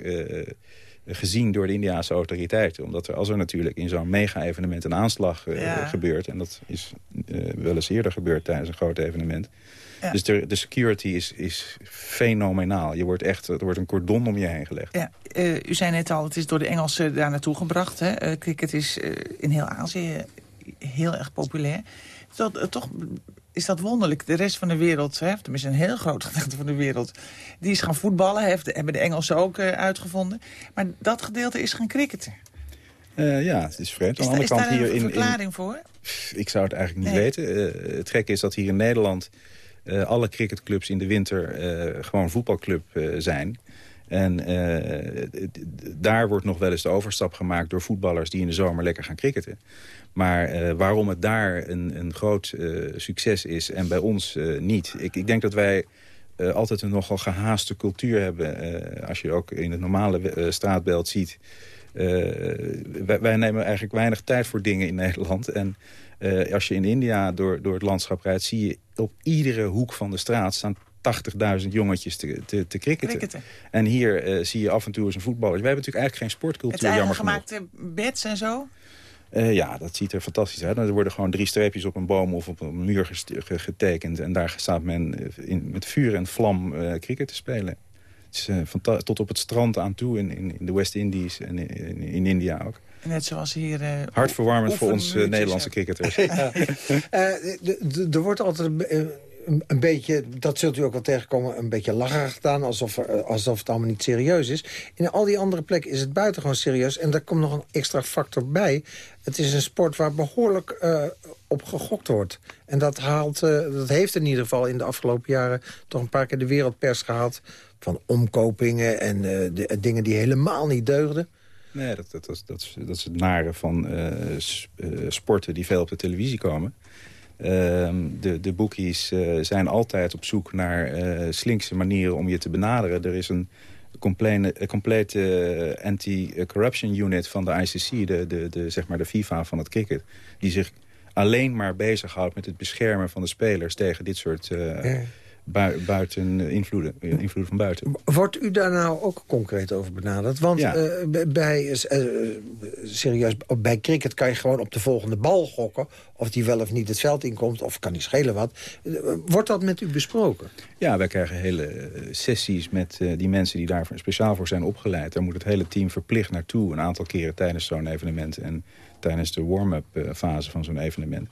gezien door de Indiaanse autoriteiten. Omdat er, als er natuurlijk in zo'n mega-evenement een aanslag uh, ja. gebeurt... en dat is wel eens eerder gebeurd tijdens een groot evenement... Dus de, de security is, is fenomenaal. Je wordt echt, er wordt een cordon om je heen gelegd. Ja, u zei net al, het is door de Engelsen daar naartoe gebracht. Hè? cricket is in heel Azië heel erg populair. Dat, toch is dat wonderlijk. De rest van de wereld, hè, tenminste een heel groot gedeelte van de wereld... die is gaan voetballen, heeft, hebben de Engelsen ook uh, uitgevonden. Maar dat gedeelte is gaan cricketen. Uh, ja, het is vreemd. Is, Aan de andere kant, hier een in, verklaring voor? Ik zou het eigenlijk niet weten. Uh, het gekke is dat hier in Nederland... alle cricketclubs in de winter gewoon voetbalclub zijn... En daar wordt nog wel eens de overstap gemaakt door voetballers die in de zomer lekker gaan cricketen. Maar uh, waarom het daar een, een groot uh, succes is en bij ons niet. Ik, ik, denk dat wij altijd een nogal gehaaste cultuur hebben. als je ook in het normale straatbeeld ziet. Wij, wij, nemen eigenlijk weinig tijd voor dingen in (laughs) Nederland. En als je in India door, door het landschap rijdt... zie je op iedere hoek van de straat staan 80.000 jongetjes te, te, te cricketen. En hier zie je af en toe eens een voetballer. Wij hebben natuurlijk eigenlijk geen sportcultuur, het jammer gemaakte beds en zo? Uh, ja, dat ziet er fantastisch uit. Er worden gewoon drie streepjes op een boom of op een muur getekend. En daar staat men eh, in, met vuur en vlam uh, cricket te spelen. Het is, tot op het strand aan toe in, in, in de West Indies en in, in, India ook. Net zoals hier... Uh, Hartverwarmend voor ons Nederlandse cricketers. (laughs) er wordt altijd een, beetje, dat zult u ook wel tegenkomen, een beetje lacherig gedaan... Alsof, er, alsof het allemaal niet serieus is. In al die andere plekken is het buitengewoon serieus. En daar komt nog een extra factor bij. Het is een sport waar behoorlijk uh, op gegokt wordt. En dat, haalt, uh, dat heeft in ieder geval in de afgelopen jaren... toch een paar keer de wereldpers gehaald... van omkopingen en dingen die helemaal niet deugden. Nee, dat, dat, dat, dat, is, dat is het nare van sporten die veel op de televisie komen. Ehm, de, de bookies uh, zijn altijd op zoek naar uh, slinkse manieren om je te benaderen. Er is een complete, complete anti-corruption unit van de ICC, de, de, de, zeg maar de FIFA van het cricket... die zich alleen maar bezighoudt met het beschermen van de spelers tegen dit soort... buiten invloeden, invloeden van buiten. Wordt u daar nou ook concreet over benaderd? Want ja. uh, bij, uh, serieus, bij cricket kan je gewoon op de volgende bal gokken... of die wel of niet het veld inkomt, of kan die schelen wat. wordt dat met u besproken? Ja, wij krijgen hele sessies met die mensen die daar speciaal voor zijn opgeleid. Daar moet het hele team verplicht naartoe, een aantal keren tijdens zo'n evenement... en tijdens de warm-up fase van zo'n evenement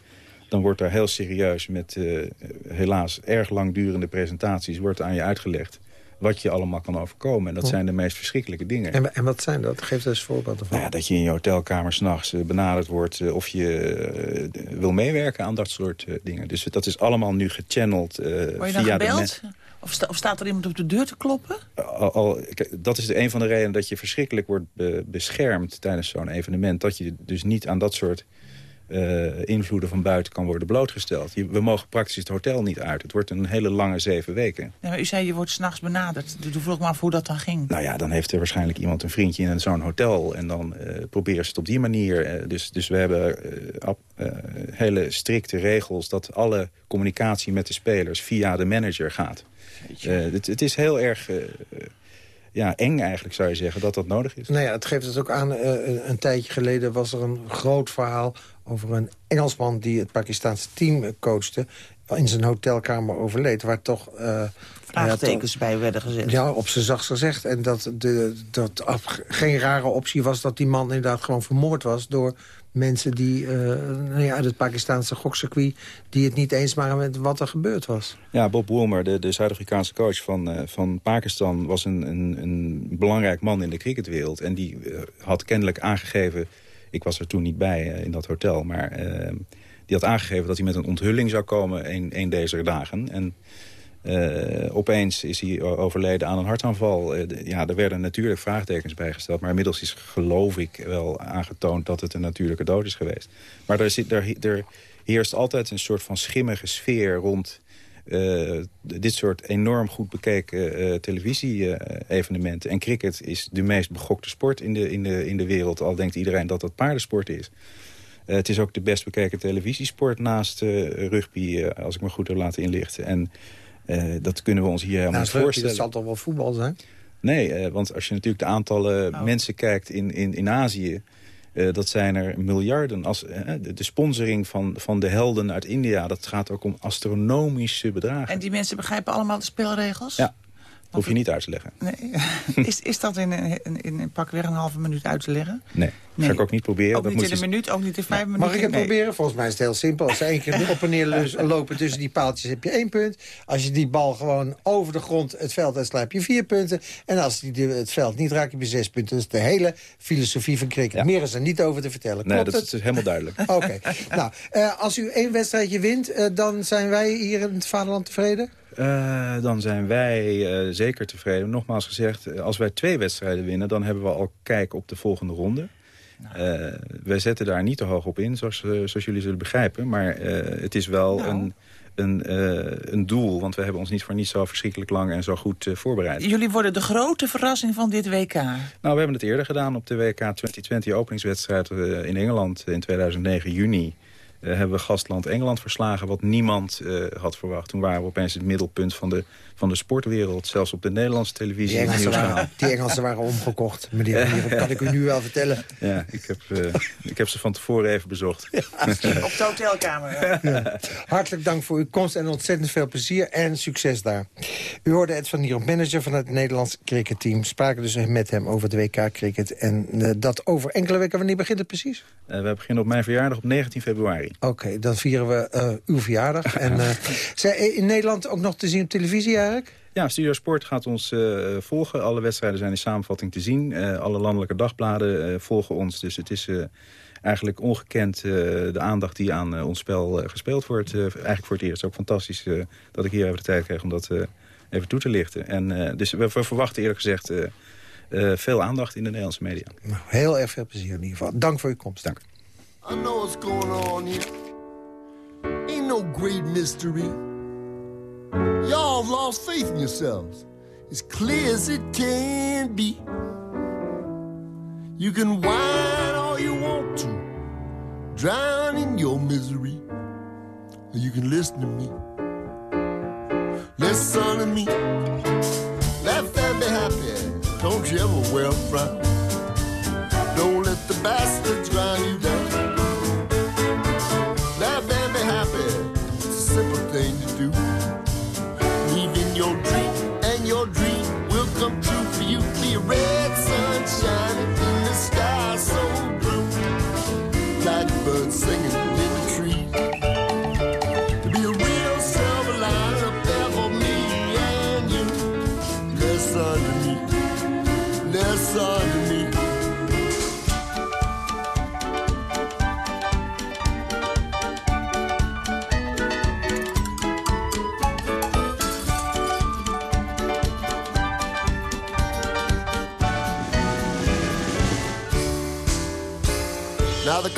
dan wordt daar heel serieus met uh, helaas erg langdurende presentaties... wordt aan je uitgelegd wat je allemaal kan overkomen. En dat zijn de meest verschrikkelijke dingen. En, en wat zijn dat? Geef eens voorbeelden van. Nou ja, dat je in je hotelkamer s'nachts uh, benaderd wordt... Uh, of je wil meewerken aan dat soort dingen. Dus dat is allemaal nu gechanneld Word je dan gebeld? Of, sta, of, staat er iemand op de deur te kloppen? Al, al, dat is een van de redenen dat je verschrikkelijk wordt be, beschermd tijdens zo'n evenement. Dat je dus niet aan dat soort uh, invloeden van buiten kan worden blootgesteld. we mogen praktisch het hotel niet uit. Het wordt een hele lange zeven weken. Ja, maar u zei je wordt s'nachts benaderd. Toen vroeg ik me af hoe dat dan ging. Nou ja, dan heeft er waarschijnlijk iemand een vriendje in zo'n hotel. En dan uh, proberen ze het op die manier. Uh, dus, dus we hebben hele strikte regels dat alle communicatie met de spelers via de manager gaat. Het, het, is heel erg ja, eng eigenlijk, zou je zeggen, dat dat nodig is. Nou ja, het geeft het ook aan. Uh, een tijdje geleden was er een groot verhaal over een Engelsman... die het Pakistanse team coachte, in zijn hotelkamer overleed. Waar toch... Uh, Vraagtekens bij werden gezet. Ja, op zijn zachtst gezegd. En dat, de, dat geen rare optie was dat die man inderdaad gewoon vermoord was... door mensen die, uh, nou ja, uit het Pakistanse gokcircuit... die het niet eens waren met wat er gebeurd was. Ja, Bob Woolmer, de, de Zuid-Afrikaanse coach van, uh, van Pakistan... was een, een, een, belangrijk man in de cricketwereld. En die uh, had kennelijk aangegeven... ik was er toen niet bij in dat hotel... maar die had aangegeven dat hij met een onthulling zou komen... een, een deze dagen. En uh, opeens is hij overleden aan een hartaanval. Uh, ja, er werden natuurlijk vraagtekens bijgesteld. Maar inmiddels is geloof ik wel aangetoond dat het een natuurlijke dood is geweest. Maar er, zit, er, er heerst altijd een soort van schimmige sfeer rond... Uh, dit soort enorm goed bekeken televisie-evenementen. en cricket is de meest begokte sport in de, in, de, in de wereld. Al denkt iedereen dat dat paardensport is. het is ook de best bekeken televisiesport naast rugby, als ik me goed heb laten inlichten. En dat kunnen we ons hier helemaal nou, niet voorstellen. Dat zal toch wel voetbal zijn? Nee, uh, want als je natuurlijk de aantallen oh. mensen kijkt in, in, in Azië... dat zijn er miljarden. Als, de sponsoring van, van de helden uit India, dat gaat ook om astronomische bedragen. En die mensen begrijpen allemaal de spelregels? Ja, hoef je niet uit te leggen. Nee. (laughs) is, is dat in, in, in, in pakweg een halve minuut uit te leggen? Nee. Nee. Ga ik ook niet proberen. Ook niet in een minuut, ook niet in vijf minuten. Mag ik het proberen? Volgens mij is het heel simpel. Als ze één keer op en neer (laughs) lopen tussen die paaltjes heb je één punt. Als je die bal gewoon over de grond het veld uitslaat heb je vier punten. En als die het veld niet raakt heb je zes punten. Dat is de hele filosofie van cricket. Meer is er niet over te vertellen. nee, dat is helemaal duidelijk. (laughs) Oké. nou, uh, als u één wedstrijdje wint, uh, dan zijn wij hier in het vaderland tevreden? Uh, dan zijn wij uh, zeker tevreden. Nogmaals gezegd, als wij twee wedstrijden winnen... dan hebben we al kijk op de volgende ronde. Uh, wij zetten daar niet te hoog op in, zoals, zoals jullie zullen begrijpen. Maar het is wel nou. een, een, een doel, want we hebben ons niet voor niet zo verschrikkelijk lang en zo goed voorbereid. Jullie worden de grote verrassing van dit WK. Nou, we hebben het eerder gedaan op de WK 2020 openingswedstrijd in Engeland in 2009 juni. Hebben we gastland Engeland verslagen... wat niemand had verwacht. Toen waren we opeens het middelpunt van de, van de sportwereld. Zelfs op de Nederlandse televisie. Die Engelsen, waren, die Engelsen waren omgekocht. Meneer, dat kan ik u nu wel vertellen. (laughs) Ja, ik heb, uh, ik heb ze van tevoren even bezocht. Ja. (laughs) op de hotelkamer. Ja. Hartelijk dank voor uw komst en ontzettend veel plezier en succes daar. U hoorde Ed van Nierop, manager van het Nederlands cricketteam. Spraken dus met hem over de WK-cricket. En dat over enkele weken. Wanneer begint het precies? we beginnen op mijn verjaardag op 19 februari. Oké, dan vieren we uh, uw verjaardag. en, (laughs) uh, zij in Nederland ook nog te zien op televisie eigenlijk? Ja, Studio Sport gaat ons uh, volgen. Alle wedstrijden zijn in samenvatting te zien. alle landelijke dagbladen volgen ons. Dus het is eigenlijk ongekend de aandacht die aan ons spel gespeeld wordt. eigenlijk voor het eerst. Ook fantastisch dat ik hier even de tijd kreeg om dat even toe te lichten. En, dus we, we, verwachten eerlijk gezegd veel aandacht in de Nederlandse media. Nou, heel erg veel plezier in ieder geval. Dank voor uw komst. Dank. I know what's going on here. Ain't no great mystery. Y'all lost faith in yourselves. As clear as it can be. You can whine all you want to. Drown in your misery. Or you can listen to me. Listen to me. Laugh and be happy. Don't you ever wear a frown. Don't let the bastards grind you down. sunshine.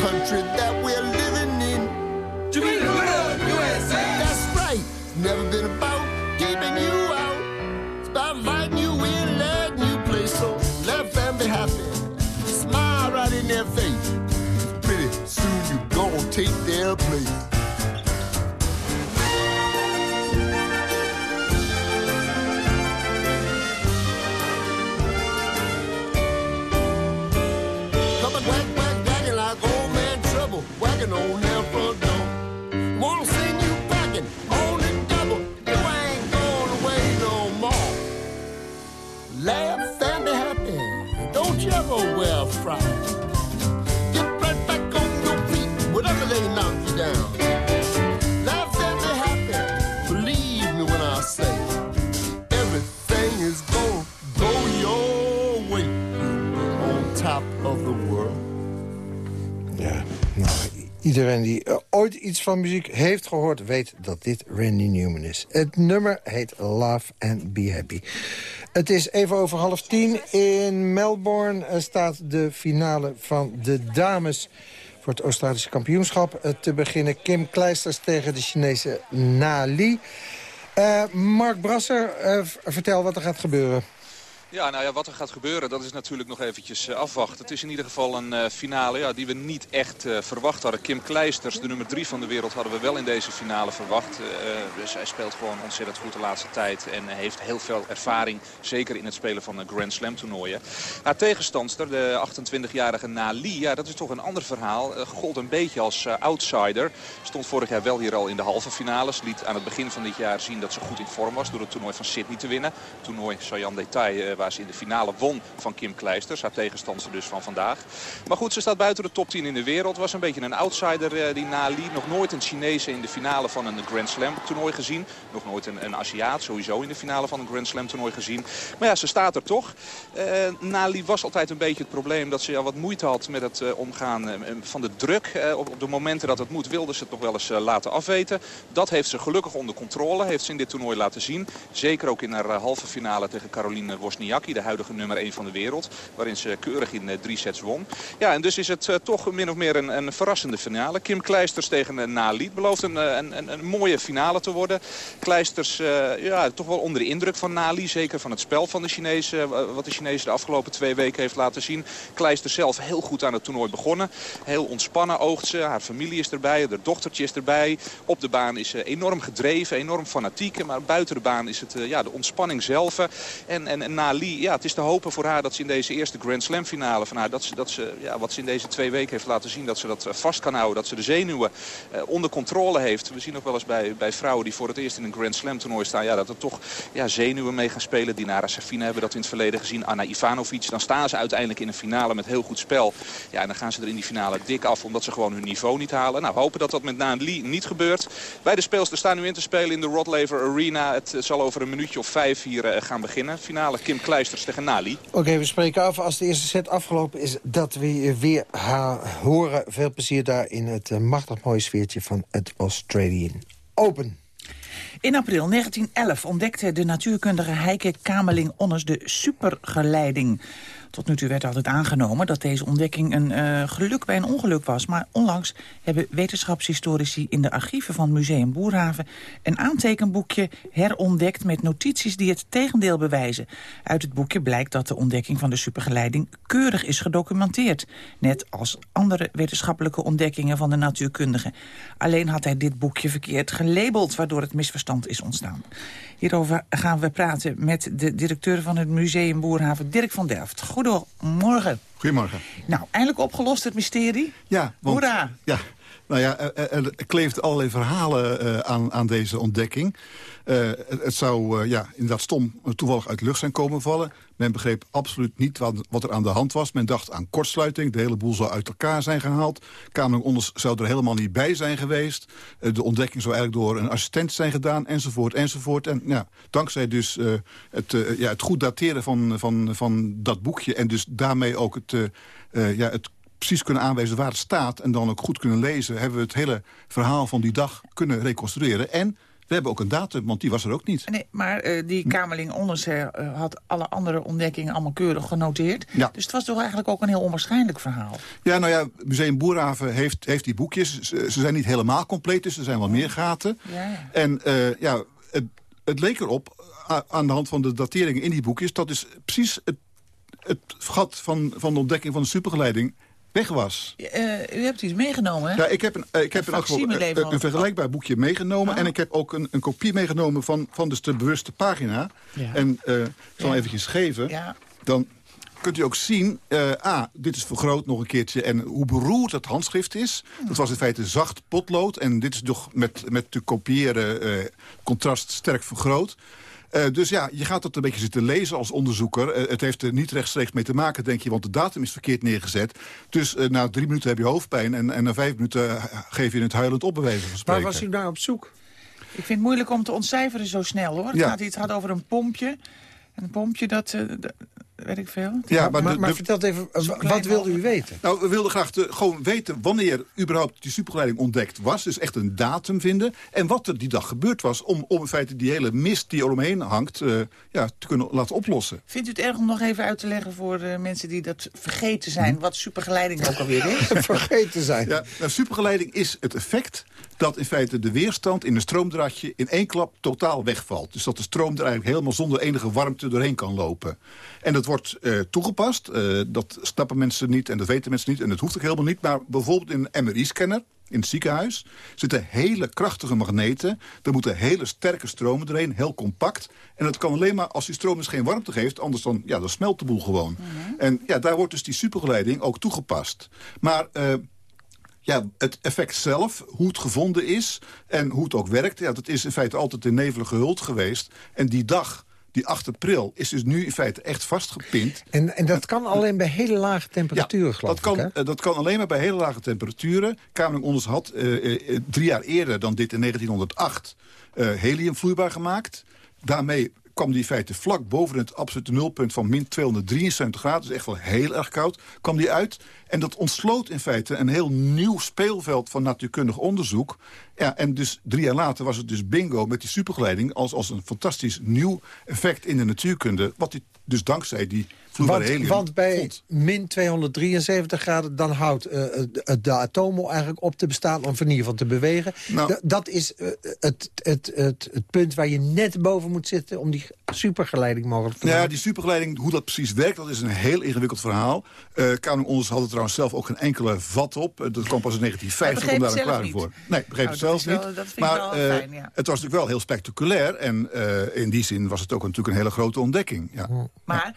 Country top of the world. Ja, nou, iedereen die uh, ooit iets van muziek heeft gehoord... weet dat dit Randy Newman is. Het nummer heet Love and Be Happy. Het is even over half tien. In Melbourne uh, staat de finale van de dames... voor het Australische kampioenschap uh, te beginnen. Kim Kleisters tegen de Chinese Na Li. Mark Brasser, vertel wat er gaat gebeuren. Ja, nou ja, wat er gaat gebeuren, dat is natuurlijk nog eventjes uh, afwachten. Het is in ieder geval een uh, finale ja, die we niet echt uh, verwacht hadden. Kim Kleisters, de nummer drie van de wereld, hadden we wel in deze finale verwacht. dus hij speelt gewoon ontzettend goed de laatste tijd. En heeft heel veel ervaring, zeker in het spelen van Grand Slam toernooien. Haar tegenstandster, de 28-jarige Nali, ja, dat is toch een ander verhaal. gold een beetje als outsider. Stond vorig jaar wel hier al in de halve finales. Liet aan het begin van dit jaar zien dat ze goed in vorm was door het toernooi van Sydney te winnen. Toernooi Sayan Detail waar ze in de finale won van Kim Kleisters. Haar tegenstander dus van vandaag. Maar goed, ze staat buiten de top 10 in de wereld. Was een beetje een outsider uh, die Nali. Nog nooit een Chinese in de finale van een Grand Slam toernooi gezien. Nog nooit een, een Aziat sowieso in de finale van een Grand Slam toernooi gezien. Maar ja, ze staat er toch. Uh, Nali was altijd een beetje het probleem dat ze ja, wat moeite had met het uh, omgaan van de druk. Op, op, de momenten dat het moet wilde ze het nog wel eens laten afweten. Dat heeft ze gelukkig onder controle. Heeft ze in dit toernooi laten zien. Zeker ook in haar halve finale tegen Caroline Wozniacki de huidige nummer 1 van de wereld. Waarin ze keurig in uh, drie sets won. Ja, en dus is het uh, toch min of meer een, een, verrassende finale. Kim Kleisters tegen uh, Nali. belooft een, een, een, mooie finale te worden. Kleisters ja, toch wel onder de indruk van Nali. Zeker van het spel van de Chinezen. wat de Chinezen de afgelopen twee weken heeft laten zien. Kleisters zelf heel goed aan het toernooi begonnen. Heel ontspannen oogt ze. Haar familie is erbij. Haar dochtertje is erbij. Op de baan is ze enorm gedreven. Enorm fanatiek. Maar buiten de baan is het ja, de ontspanning zelf. En, en, ja, het is te hopen voor haar dat ze in deze eerste Grand Slam finale... Van haar, dat ze, dat ze, ja, wat ze in deze twee weken heeft laten zien, dat ze dat eh, vast kan houden. Dat ze de zenuwen eh, onder controle heeft. We zien ook wel eens bij, bij vrouwen die voor het eerst in een Grand Slam toernooi staan... Ja, dat er toch ja, zenuwen mee gaan spelen. Dinara Safina hebben dat in het verleden gezien. Anna Ivanovic. Dan staan ze uiteindelijk in een finale met heel goed spel. Ja, en dan gaan ze er in die finale dik af omdat ze gewoon hun niveau niet halen. Nou, hopen dat dat met Naan Lee niet gebeurt. Beide speelsters staan nu in te spelen in de Rod Laver Arena. Het zal over een minuutje of vijf hier uh, gaan beginnen. Finale Kim Kleisters tegen Nali. Oké, we spreken af als de eerste set afgelopen is dat we je weer horen. Veel plezier daar in het uh, machtig mooie sfeertje van het Australian Open. In april 1911 ontdekte de natuurkundige Heike Kamerling-Onnes de supergeleiding. Tot nu toe werd altijd aangenomen dat deze ontdekking een uh, geluk bij een ongeluk was. Maar onlangs hebben wetenschapshistorici in de archieven van Museum Boerhaven... een aantekenboekje herontdekt met notities die het tegendeel bewijzen. Uit het boekje blijkt dat de ontdekking van de supergeleiding keurig is gedocumenteerd. Net als andere wetenschappelijke ontdekkingen van de natuurkundigen. Alleen had hij dit boekje verkeerd gelabeld, waardoor het misverstand is ontstaan. Hierover gaan we praten met de directeur van het Museum Boerhaven, Dirk van Delft. Goedemorgen. Goedemorgen. Nou, eindelijk opgelost het mysterie. Ja, want, Hoera. Ja, nou ja, er, kleeft allerlei verhalen uh, aan, aan deze ontdekking. Uh, het, zou uh, ja, inderdaad stom toevallig uit de lucht zijn komen vallen. Men begreep absoluut niet wat, er aan de hand was. Men dacht aan kortsluiting. De hele boel zou uit elkaar zijn gehaald. Kamerling zou er helemaal niet bij zijn geweest. Uh, de ontdekking zou eigenlijk door een assistent zijn gedaan. Enzovoort, enzovoort. En ja, dankzij dus het, ja, het goed dateren van, van, van dat boekje... en dus daarmee ook het, ja, het precies kunnen aanwijzen waar het staat... en dan ook goed kunnen lezen... hebben we het hele verhaal van die dag kunnen reconstrueren. En we hebben ook een datum, want die was er ook niet. Nee, maar uh, die Kamerling Onders uh, had alle andere ontdekkingen allemaal keurig genoteerd. Ja. Dus het was toch eigenlijk ook een heel onwaarschijnlijk verhaal. Ja, nou ja, Museum Boerhaven heeft, heeft die boekjes. Ze, ze zijn niet helemaal compleet, dus er zijn wel meer gaten. Ja. En uh, ja, het, het leek erop, aan de hand van de dateringen in die boekjes... dat is precies het, het gat van, van de ontdekking van de supergeleiding weg was. Uh, u hebt iets meegenomen, hè? Ja, ik heb een, uh, ik heb een, een, een, vergelijkbaar boekje meegenomen. Oh. En ik heb ook een, een kopie meegenomen van, van dus de bewuste pagina. Ja. En uh, ik zal ja. eventjes geven. Ja. Dan kunt u ook zien, ah, dit is vergroot nog een keertje... en hoe beroerd het handschrift is. Hmm. Dat was in feite zacht potlood. En dit is toch met, met te kopiëren contrast sterk vergroot. Uh, dus ja, je gaat dat een beetje zitten lezen als onderzoeker. Uh, het heeft er niet rechtstreeks mee te maken, denk je, want de datum is verkeerd neergezet. Dus uh, na drie minuten heb je hoofdpijn en, en na vijf minuten geef je het huilend op, bij. Waar was u daar op zoek? Ik vind het moeilijk om te ontcijferen zo snel, hoor. Het, ja. gaat, het gaat over een pompje. En een pompje dat... weet ik veel. Ja, maar, maar, maar vertel even, wat wilde u weten? Nou, we wilden graag de, gewoon weten wanneer überhaupt die supergeleiding ontdekt was. Dus echt een datum vinden. En wat er die dag gebeurd was om, om in feite die hele mist die er omheen hangt... Uh, ja, te kunnen laten oplossen. Vindt u het erg om nog even uit te leggen voor uh, mensen die dat vergeten zijn... wat supergeleiding ook alweer is? (laughs) vergeten zijn. Ja, nou, supergeleiding is het effect dat in feite de weerstand in een stroomdraadje... in één klap totaal wegvalt. Dus dat de stroom er eigenlijk helemaal zonder enige warmte doorheen kan lopen. En dat wordt uh, toegepast. Uh, dat snappen mensen niet en dat weten mensen niet. En dat hoeft ook helemaal niet. Maar bijvoorbeeld in een MRI-scanner in het ziekenhuis zitten hele krachtige magneten. Er moeten hele sterke stromen erin, heel compact. En dat kan alleen maar als die stroom dus geen warmte geeft. Anders dan, ja, dan smelt de boel gewoon. Mhm. En ja, daar wordt dus die supergeleiding ook toegepast. Maar... Uh, ja, het effect zelf, hoe het gevonden is en hoe het ook werkt... Ja, dat is in feite altijd in nevelen gehuld geweest. En die dag die 8 april is dus nu in feite echt vastgepind. En, en dat kan alleen bij hele lage temperaturen, ja, geloof dat kan, ik, Dat kan alleen maar bij hele lage temperaturen. Kamerling Onders had uh, uh, drie jaar eerder dan dit in 1908 uh, helium vloeibaar gemaakt. Daarmee kwam die in feite vlak boven het absolute nulpunt van min 273 graden. Dus echt wel heel erg koud. Kwam die uit. En dat ontsloot in feite een heel nieuw speelveld van natuurkundig onderzoek. Ja, en dus drie jaar later was het dus bingo met die supergeleiding... als, als een fantastisch nieuw effect in de natuurkunde... wat die, dus dankzij die want, helium want bij min 273 graden... dan houdt uh, de atomo eigenlijk op te bestaan om van in ieder geval te bewegen. Nou, dat is uh, het, het, het, het punt waar je net boven moet zitten... om die supergeleiding mogelijk te maken. Ja, die supergeleiding, hoe dat precies werkt... dat is een heel ingewikkeld verhaal. Uh, Kamer Onders had er trouwens zelf ook geen enkele vat op. Dat kwam pas in 1950 om daar een klaring voor. Nee, begreep het zelf niet. maar fijn, ja. het was natuurlijk wel heel spectaculair. En in die zin was het ook natuurlijk een hele grote ontdekking. Ja. Maar...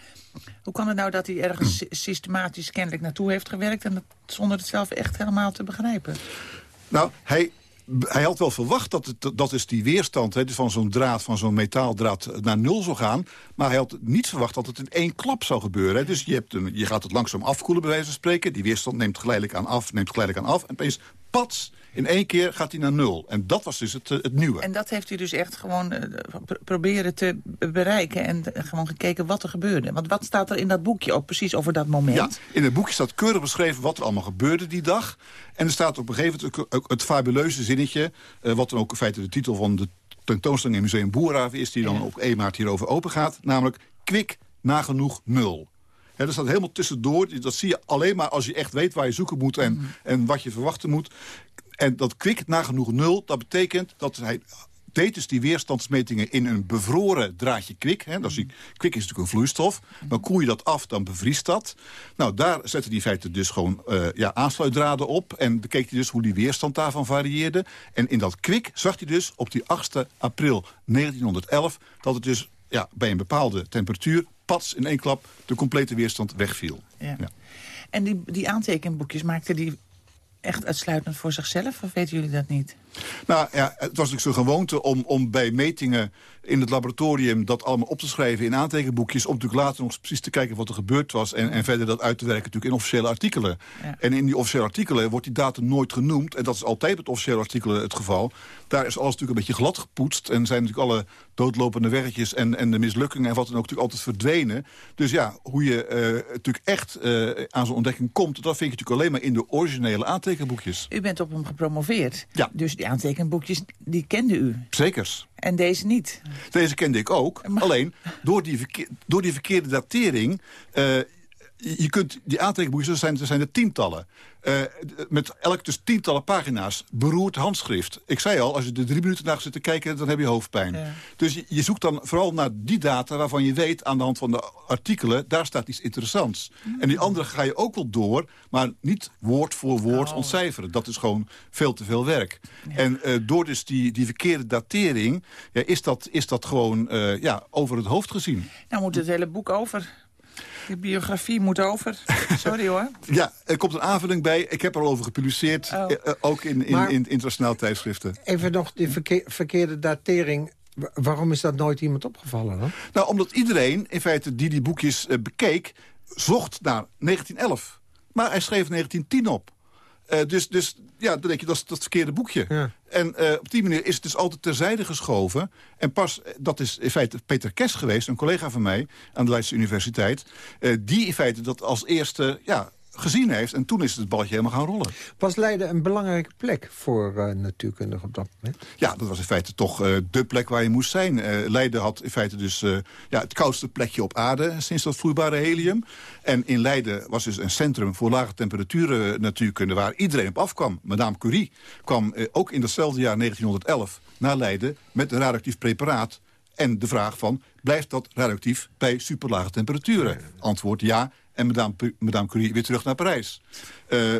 Hoe kan het nou dat hij ergens systematisch kennelijk naartoe heeft gewerkt... en dat, zonder het zelf echt helemaal te begrijpen? Nou, hij hij had wel verwacht dat, het, dat is die weerstand hè, dus van zo'n draad, van zo'n metaaldraad naar nul zou gaan. Maar hij had niet verwacht dat het in één klap zou gebeuren. Hè. Dus je, hebt een, je gaat het langzaam afkoelen, bij wijze van spreken. Die weerstand neemt geleidelijk aan af, neemt geleidelijk aan af. En opeens, pats, in één keer gaat hij naar nul. En dat was dus het, eh, het nieuwe. En dat heeft u dus echt gewoon uh, proberen te bereiken... en gewoon gekeken wat er gebeurde. Want wat staat er in dat boekje ook precies over dat moment? Ja, in het boekje staat keurig beschreven wat er allemaal gebeurde die dag. En er staat op een gegeven moment ook het fabuleuze zinnetje... Uh, wat dan ook in feite de titel van de tentoonstelling in Museum Boerhaven is... die dan op 1 maart hierover open gaat. Namelijk kwik nagenoeg nul. Ja, dat staat helemaal tussendoor. Dat zie je alleen maar als je echt weet waar je zoeken moet... en, mm. en wat je verwachten moet. En dat kwik nagenoeg nul, dat betekent dat hij deed dus die weerstandsmetingen in een bevroren draadje kwik. Hè. Dat is die, kwik is natuurlijk een vloeistof. Dan koel je dat af, dan bevriest dat. Nou, daar zette hij feite dus gewoon uh, ja, aansluitdraden op. En bekeek hij dus hoe die weerstand daarvan varieerde. En in dat kwik zag hij dus op die 8 april 1911... dat het dus ja, bij een bepaalde temperatuur, pats in één klap... de complete weerstand wegviel. Ja. ja. En die, die aantekenboekjes maakte die echt uitsluitend voor zichzelf? Of weten jullie dat niet? Nou ja, het was natuurlijk zo'n gewoonte om, om bij metingen in het laboratorium... dat allemaal op te schrijven in aantekenboekjes... om natuurlijk later nog precies te kijken wat er gebeurd was... en, en verder dat uit te werken natuurlijk in officiële artikelen. En in die officiële artikelen wordt die datum nooit genoemd... en dat is altijd met officiële artikelen het geval. Daar is alles natuurlijk een beetje glad gepoetst... en zijn natuurlijk alle doodlopende weggetjes en, en de mislukkingen... en wat dan ook natuurlijk altijd verdwenen. Dus ja, hoe je uh, natuurlijk echt uh, aan zo'n ontdekking komt... dat vind je natuurlijk alleen maar in de originele aantekenboekjes. U bent op hem gepromoveerd. Ja. Dus die aantekenboekjes, die kende u? Zekers. En deze niet? Deze kende ik ook. Alleen, door die, door die verkeerde datering... Uh, je kunt die aantekenboekjes, er zijn, er zijn er tientallen. Uh, met elk dus tientallen pagina's. Beroerd handschrift. Ik zei al, als je er drie minuten naar zit te kijken, dan heb je hoofdpijn. Dus je, je, zoekt dan vooral naar die data waarvan je weet aan de hand van de artikelen, daar staat iets interessants. Mm. En die andere ga je ook wel door, maar niet woord voor woord oh. ontcijferen. Dat is gewoon veel te veel werk. En uh, door dus die, die verkeerde datering, ja, is, dat, is dat gewoon uh, ja, over het hoofd gezien. Nou moet het hele boek over. De biografie moet over. (laughs) Sorry hoor. ja, er komt een aanvulling bij. Ik heb er al over gepubliceerd. Oh. Eh, ook in, in, in internationaal tijdschriften. Even nog die verkeerde datering. Waarom is dat nooit iemand opgevallen dan? Nou, omdat iedereen in feite die die boekjes uh, bekeek... zocht naar 1911. Maar hij schreef 1910 op. Eh, dus, dus ja, dan denk je, dat is dat verkeerde boekje. En eh, op die manier is het dus altijd terzijde geschoven. En pas, eh, dat is in feite Peter Kes geweest, een collega van mij... aan de Leidse Universiteit... die in feite dat als eerste ja, gezien heeft. En toen is het balletje helemaal gaan rollen. Was Leiden een belangrijke plek voor uh, op dat moment? Ja, dat was in feite toch uh, de plek waar je moest zijn. Uh, Leiden had in feite dus ja, het koudste plekje op aarde sinds dat vloeibare helium. En in Leiden was dus een centrum voor lage temperaturen natuurkunde... waar iedereen op afkwam. Madame Curie kwam ook in datzelfde jaar 1911 naar Leiden met een radioactief preparaat en de vraag van, blijft dat radioactief bij superlage temperaturen? Antwoord ja, en Madame, Madame Curie weer terug naar Parijs. Uh,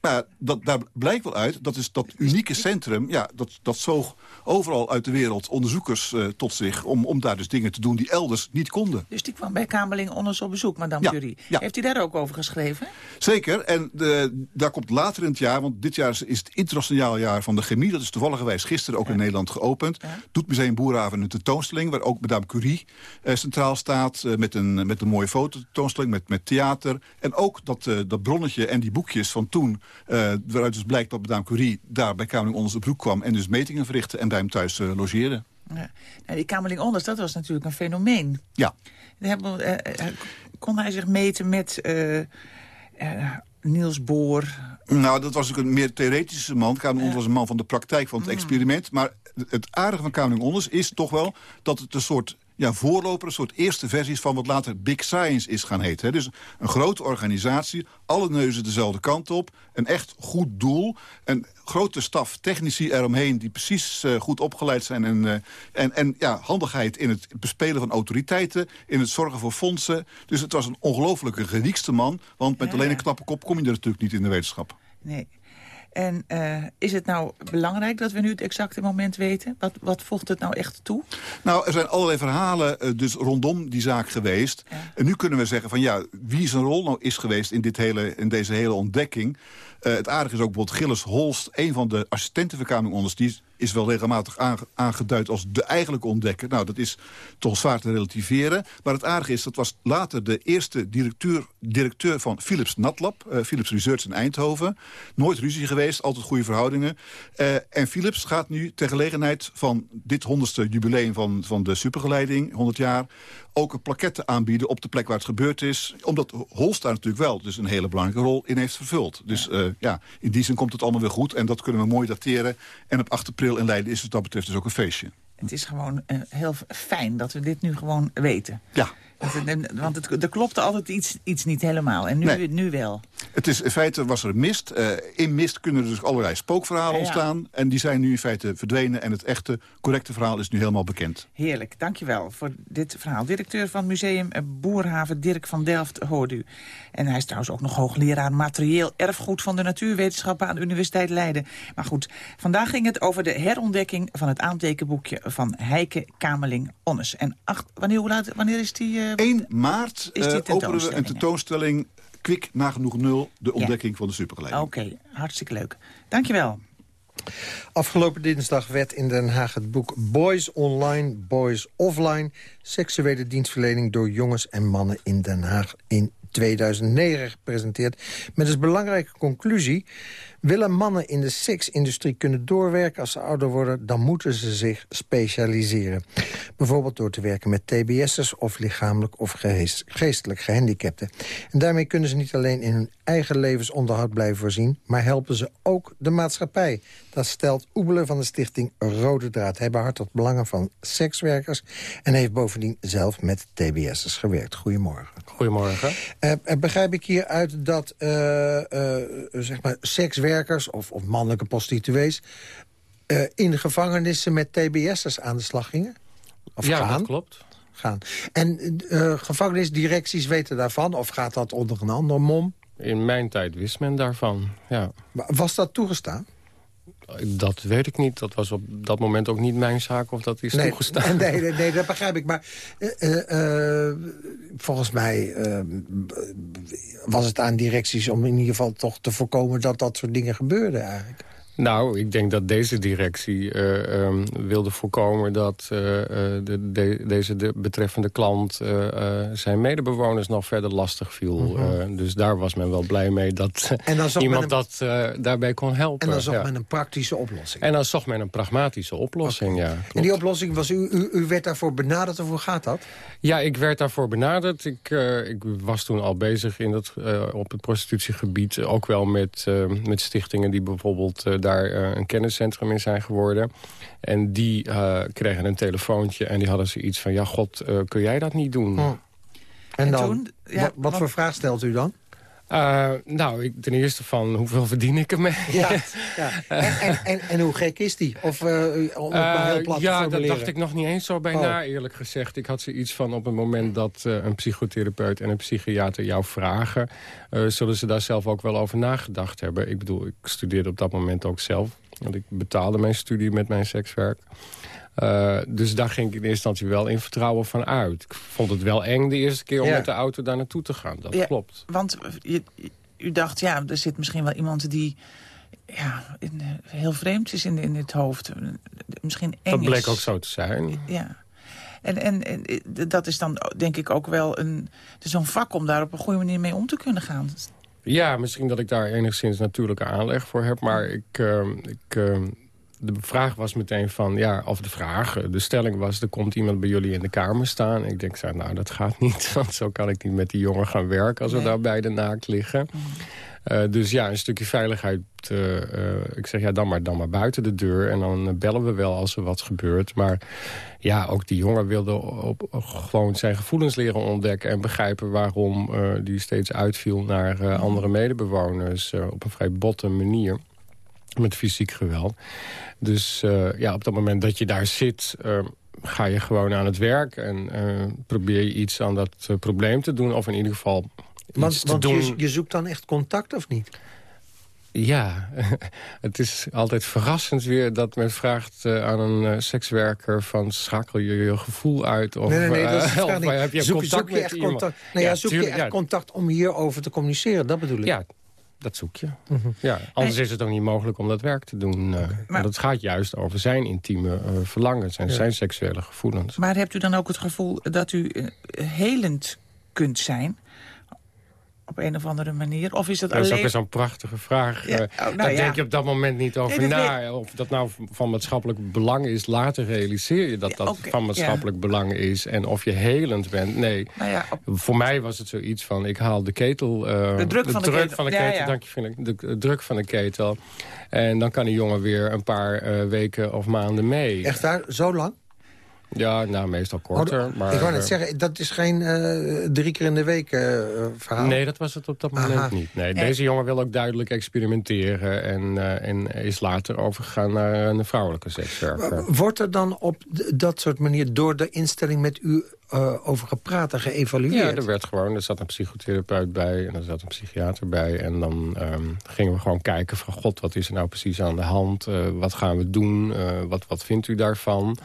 maar dat, daar blijkt wel uit, dat is dat unieke centrum... Ja, dat, dat zoog overal uit de wereld onderzoekers uh, tot zich... Om, om daar dus dingen te doen die elders niet konden. Dus die kwam bij Kamerling Onnes op bezoek, Madame ja, Curie. Ja. Heeft u daar ook over geschreven? Zeker, en de, daar komt later in het jaar... want dit jaar is het internationaal jaar van de chemie... dat is toevallig gisteren ook in Nederland geopend. Doet Museum Boerhaven een tentoonstelling... waar ook Madame Curie uh, centraal staat... Uh, met, een, met een mooie fototentoonstelling, met, met theater. En ook dat, dat bronnetje en die boekjes van toen... Uh, waaruit dus blijkt dat Madame Curie daar bij Kamerling Onders op bezoek kwam... en dus metingen verrichtte en bij hem thuis uh, logeerde. Ja. Nou, die Kamerling Onders, dat was natuurlijk een fenomeen. Ja. Hebben, uh, kon hij zich meten met Niels Bohr? Nou, dat was ook een meer theoretische man. Kamerling Onders was een man van de praktijk van het mm. experiment. Maar het aardige van Kamerling Onders is toch wel dat het een soort ja, voorloper, een soort eerste versies van wat later Big Science is gaan heten. Dus een grote organisatie, alle neuzen dezelfde kant op, een echt goed doel, een grote staf technici eromheen die precies uh, goed opgeleid zijn en, uh, en, en ja, handigheid in het bespelen van autoriteiten, in het zorgen voor fondsen. Dus het was een ongelofelijke gewiekste man, want met alleen een knappe kop kom je er natuurlijk niet in de wetenschap. Nee. En uh, is het nou belangrijk dat we nu het exacte moment weten? Wat, wat voegt het nou echt toe? Nou, er zijn allerlei verhalen uh, dus rondom die zaak geweest. Ja. En nu kunnen we zeggen van ja, wie zijn rol nou is geweest in, dit hele, in deze hele ontdekking. Uh, het aardige is ook bijvoorbeeld Gilles Holst, een van de assistentenverkamering onder die is wel regelmatig aangeduid als de eigenlijke ontdekker. Nou, dat is toch zwaar te relativeren. Maar het aardige is, dat was later de eerste directeur, directeur van Philips Natlab. Uh, Philips Research in Eindhoven. Nooit ruzie geweest, altijd goede verhoudingen. Uh, en Philips gaat nu ter gelegenheid van dit honderdste jubileum van, van de supergeleiding, 100 jaar ook een plaquette aanbieden op de plek waar het gebeurd is. Omdat Holst daar natuurlijk wel dus een hele belangrijke rol in heeft vervuld. Dus ja. Uh, ja, in die zin komt het allemaal weer goed. En dat kunnen we mooi dateren. En op 8 april in Leiden is wat dat betreft dus ook een feestje. Het is gewoon uh, heel fijn dat we dit nu gewoon weten. Ja. Want het, er klopte altijd iets, iets niet helemaal. En nu, nee. nu wel. Het is, in feite was er mist. Uh, in mist kunnen er dus allerlei spookverhalen ja. ontstaan. En die zijn nu in feite verdwenen. En het echte, correcte verhaal is nu helemaal bekend. Heerlijk, dankjewel voor dit verhaal. Directeur van Museum Boerhaven, Dirk van Delft, hoort u. En hij is trouwens ook nog hoogleraar materieel erfgoed... van de natuurwetenschappen aan de Universiteit Leiden. Maar goed, vandaag ging het over de herontdekking... van het aantekenboekje van Heike Kamerling-Onnes. En ach, wanneer, laat, wanneer is die... Uh, 1 maart uh, openen we een tentoonstelling Kwik nagenoeg nul, de ontdekking ja. van de supergeleiding. Oké, okay, hartstikke leuk. Dankjewel. Afgelopen dinsdag werd in Den Haag het boek Boys Online, Boys Offline... seksuele dienstverlening door jongens en mannen in Den Haag in 2009 gepresenteerd. Met als belangrijke conclusie... Willen mannen in de seksindustrie kunnen doorwerken als ze ouder worden... dan moeten ze zich specialiseren. Bijvoorbeeld door te werken met TBS'ers of lichamelijk of geestelijk gehandicapten. En daarmee kunnen ze niet alleen in hun eigen levensonderhoud blijven voorzien... maar helpen ze ook de maatschappij. Dat stelt Oebelen van de stichting Rode Draad. Hij behartigt belangen van sekswerkers... en heeft bovendien zelf met TBS'ers gewerkt. Goedemorgen. Goedemorgen. Uh, begrijp ik hieruit dat uh, uh, zeg maar sekswerkers of, of mannelijke prostituees... in gevangenissen met TBS'ers aan de slag gingen? Of ja, gaan? dat klopt. Gaan. En gevangenisdirecties weten daarvan? Of gaat dat onder een ander mom? In mijn tijd wist men daarvan, ja. Was dat toegestaan? Dat weet ik niet. Dat was op dat moment ook niet mijn zaak of dat is nee, toegestaan. Nee, (laughs) nee, nee, dat begrijp ik. Maar uh, uh, volgens mij was het aan directies om in ieder geval toch te voorkomen dat dat soort dingen gebeurden eigenlijk. Nou, ik denk dat deze directie uh, um, wilde voorkomen... dat uh, de, de, deze de betreffende klant uh, zijn medebewoners nog verder lastig viel. Mm -hmm. dus daar was men wel blij mee dat iemand een... dat daarbij kon helpen. En dan zocht ja. men een praktische oplossing. En dan zocht men een pragmatische oplossing, okay. ja. Klopt. En die oplossing was, u, u, u, werd daarvoor benaderd of hoe gaat dat? Ja, ik werd daarvoor benaderd. Ik, ik was toen al bezig in dat, op het prostitutiegebied. Ook wel met, met stichtingen die bijvoorbeeld daar uh, een kenniscentrum in zijn geworden. En die uh, kregen een telefoontje en die hadden zoiets van... ja, god, uh, kun jij dat niet doen? Hm. En, en, dan, toen, ja, wat, wat voor vraag stelt u dan? Uh, nou, ik, ten eerste van hoeveel verdien ik ermee? Ja, (laughs) ja. En, en, en, en, hoe gek is die? Of uh, om het maar heel plat Ja, te daar dacht ik nog niet eens zo bij oh. na, eerlijk gezegd. Ik had zoiets van op het moment dat uh, een psychotherapeut en een psychiater jou vragen... zullen ze daar zelf ook wel over nagedacht hebben. Ik bedoel, ik studeerde op dat moment ook zelf. Want ik betaalde mijn studie met mijn sekswerk. Uh, dus daar ging ik in eerste instantie wel in vertrouwen van uit. Ik vond het wel eng de eerste keer om ja. met de auto daar naartoe te gaan. Dat ja, klopt. Want je, u dacht, ja, er zit misschien wel iemand die ja, in, heel vreemd is in, in het hoofd. Misschien eng Dat bleek ook zo te zijn. Ja. En, en, en, dat is dan denk ik ook wel een, zo'n vak om daar op een goede manier mee om te kunnen gaan. Ja, misschien dat ik daar enigszins natuurlijke aanleg voor heb. Maar ik... Uh, ik uh, de vraag was meteen van, ja, of de vraag, de stelling was... er komt iemand bij jullie in de kamer staan. Ik denk, zei, nou, dat gaat niet, (laughs) want zo kan ik niet met die jongen gaan werken... als nee. we daar beide naakt liggen. Mm. Uh, dus ja, een stukje veiligheid. Uh, uh, ik zeg, ja, dan maar, dan maar buiten de deur. En dan bellen we wel als er wat gebeurt. Maar ja, ook die jongen wilde op, op, gewoon zijn gevoelens leren ontdekken... en begrijpen waarom die steeds uitviel naar andere medebewoners... op een vrij botte manier met fysiek geweld. Dus uh, ja, op dat moment dat je daar zit... Uh, ga je gewoon aan het werk en uh, probeer je iets aan dat probleem te doen. Of in ieder geval want, want je, je, zoekt dan echt contact of niet? Ja, (laughs) het is altijd verrassend weer dat men vraagt aan een sekswerker... van schakel je je gevoel uit? Of, nee, nee, nee dat is (laughs) uh, of, heb je zoek, contact zoek je echt contact? Nee, ja, zoek je echt ja. contact om hierover te communiceren? Dat bedoel ik. Ja, dat zoek je. Mm -hmm. ja, anders en... is het ook niet mogelijk om dat werk te doen. Okay. Maar het gaat juist over zijn intieme verlangens en ja. zijn seksuele gevoelens. Maar hebt u dan ook het gevoel dat u helend kunt zijn op een of andere manier? Of is dat, dat alleen... is ook weer zo'n prachtige vraag. Ja, oh, nou Daar ja. denk je op dat moment niet over nee, na. Of dat nou van maatschappelijk belang is, later realiseer je dat dat okay, van maatschappelijk belang is. En of je helend bent, nee. Nou op... Voor mij was het zoiets van, ik haal de ketel... Uh, de druk, de van, druk de ketel. van de ketel. dank je vriendelijk. De, de, druk van de ketel. En dan kan die jongen weer een paar uh, weken of maanden mee. Echt daar, zo lang? Ja, nou, meestal korter. Oh, maar, ik wou net zeggen, dat is geen uh, drie keer in de week uh, verhaal. Nee, dat was het op dat moment Aha. niet. Nee, Deze jongen wil ook duidelijk experimenteren... En, uh, en is later overgegaan naar een vrouwelijke sekswerker. Wordt er dan op dat soort manier door de instelling met u over gepraat en geëvalueerd? Ja, er werd gewoon, er zat een psychotherapeut bij en er zat een psychiater bij. En dan um, gingen we gewoon kijken van, god, wat is er nou precies aan de hand? wat gaan we doen? wat, wat vindt u daarvan?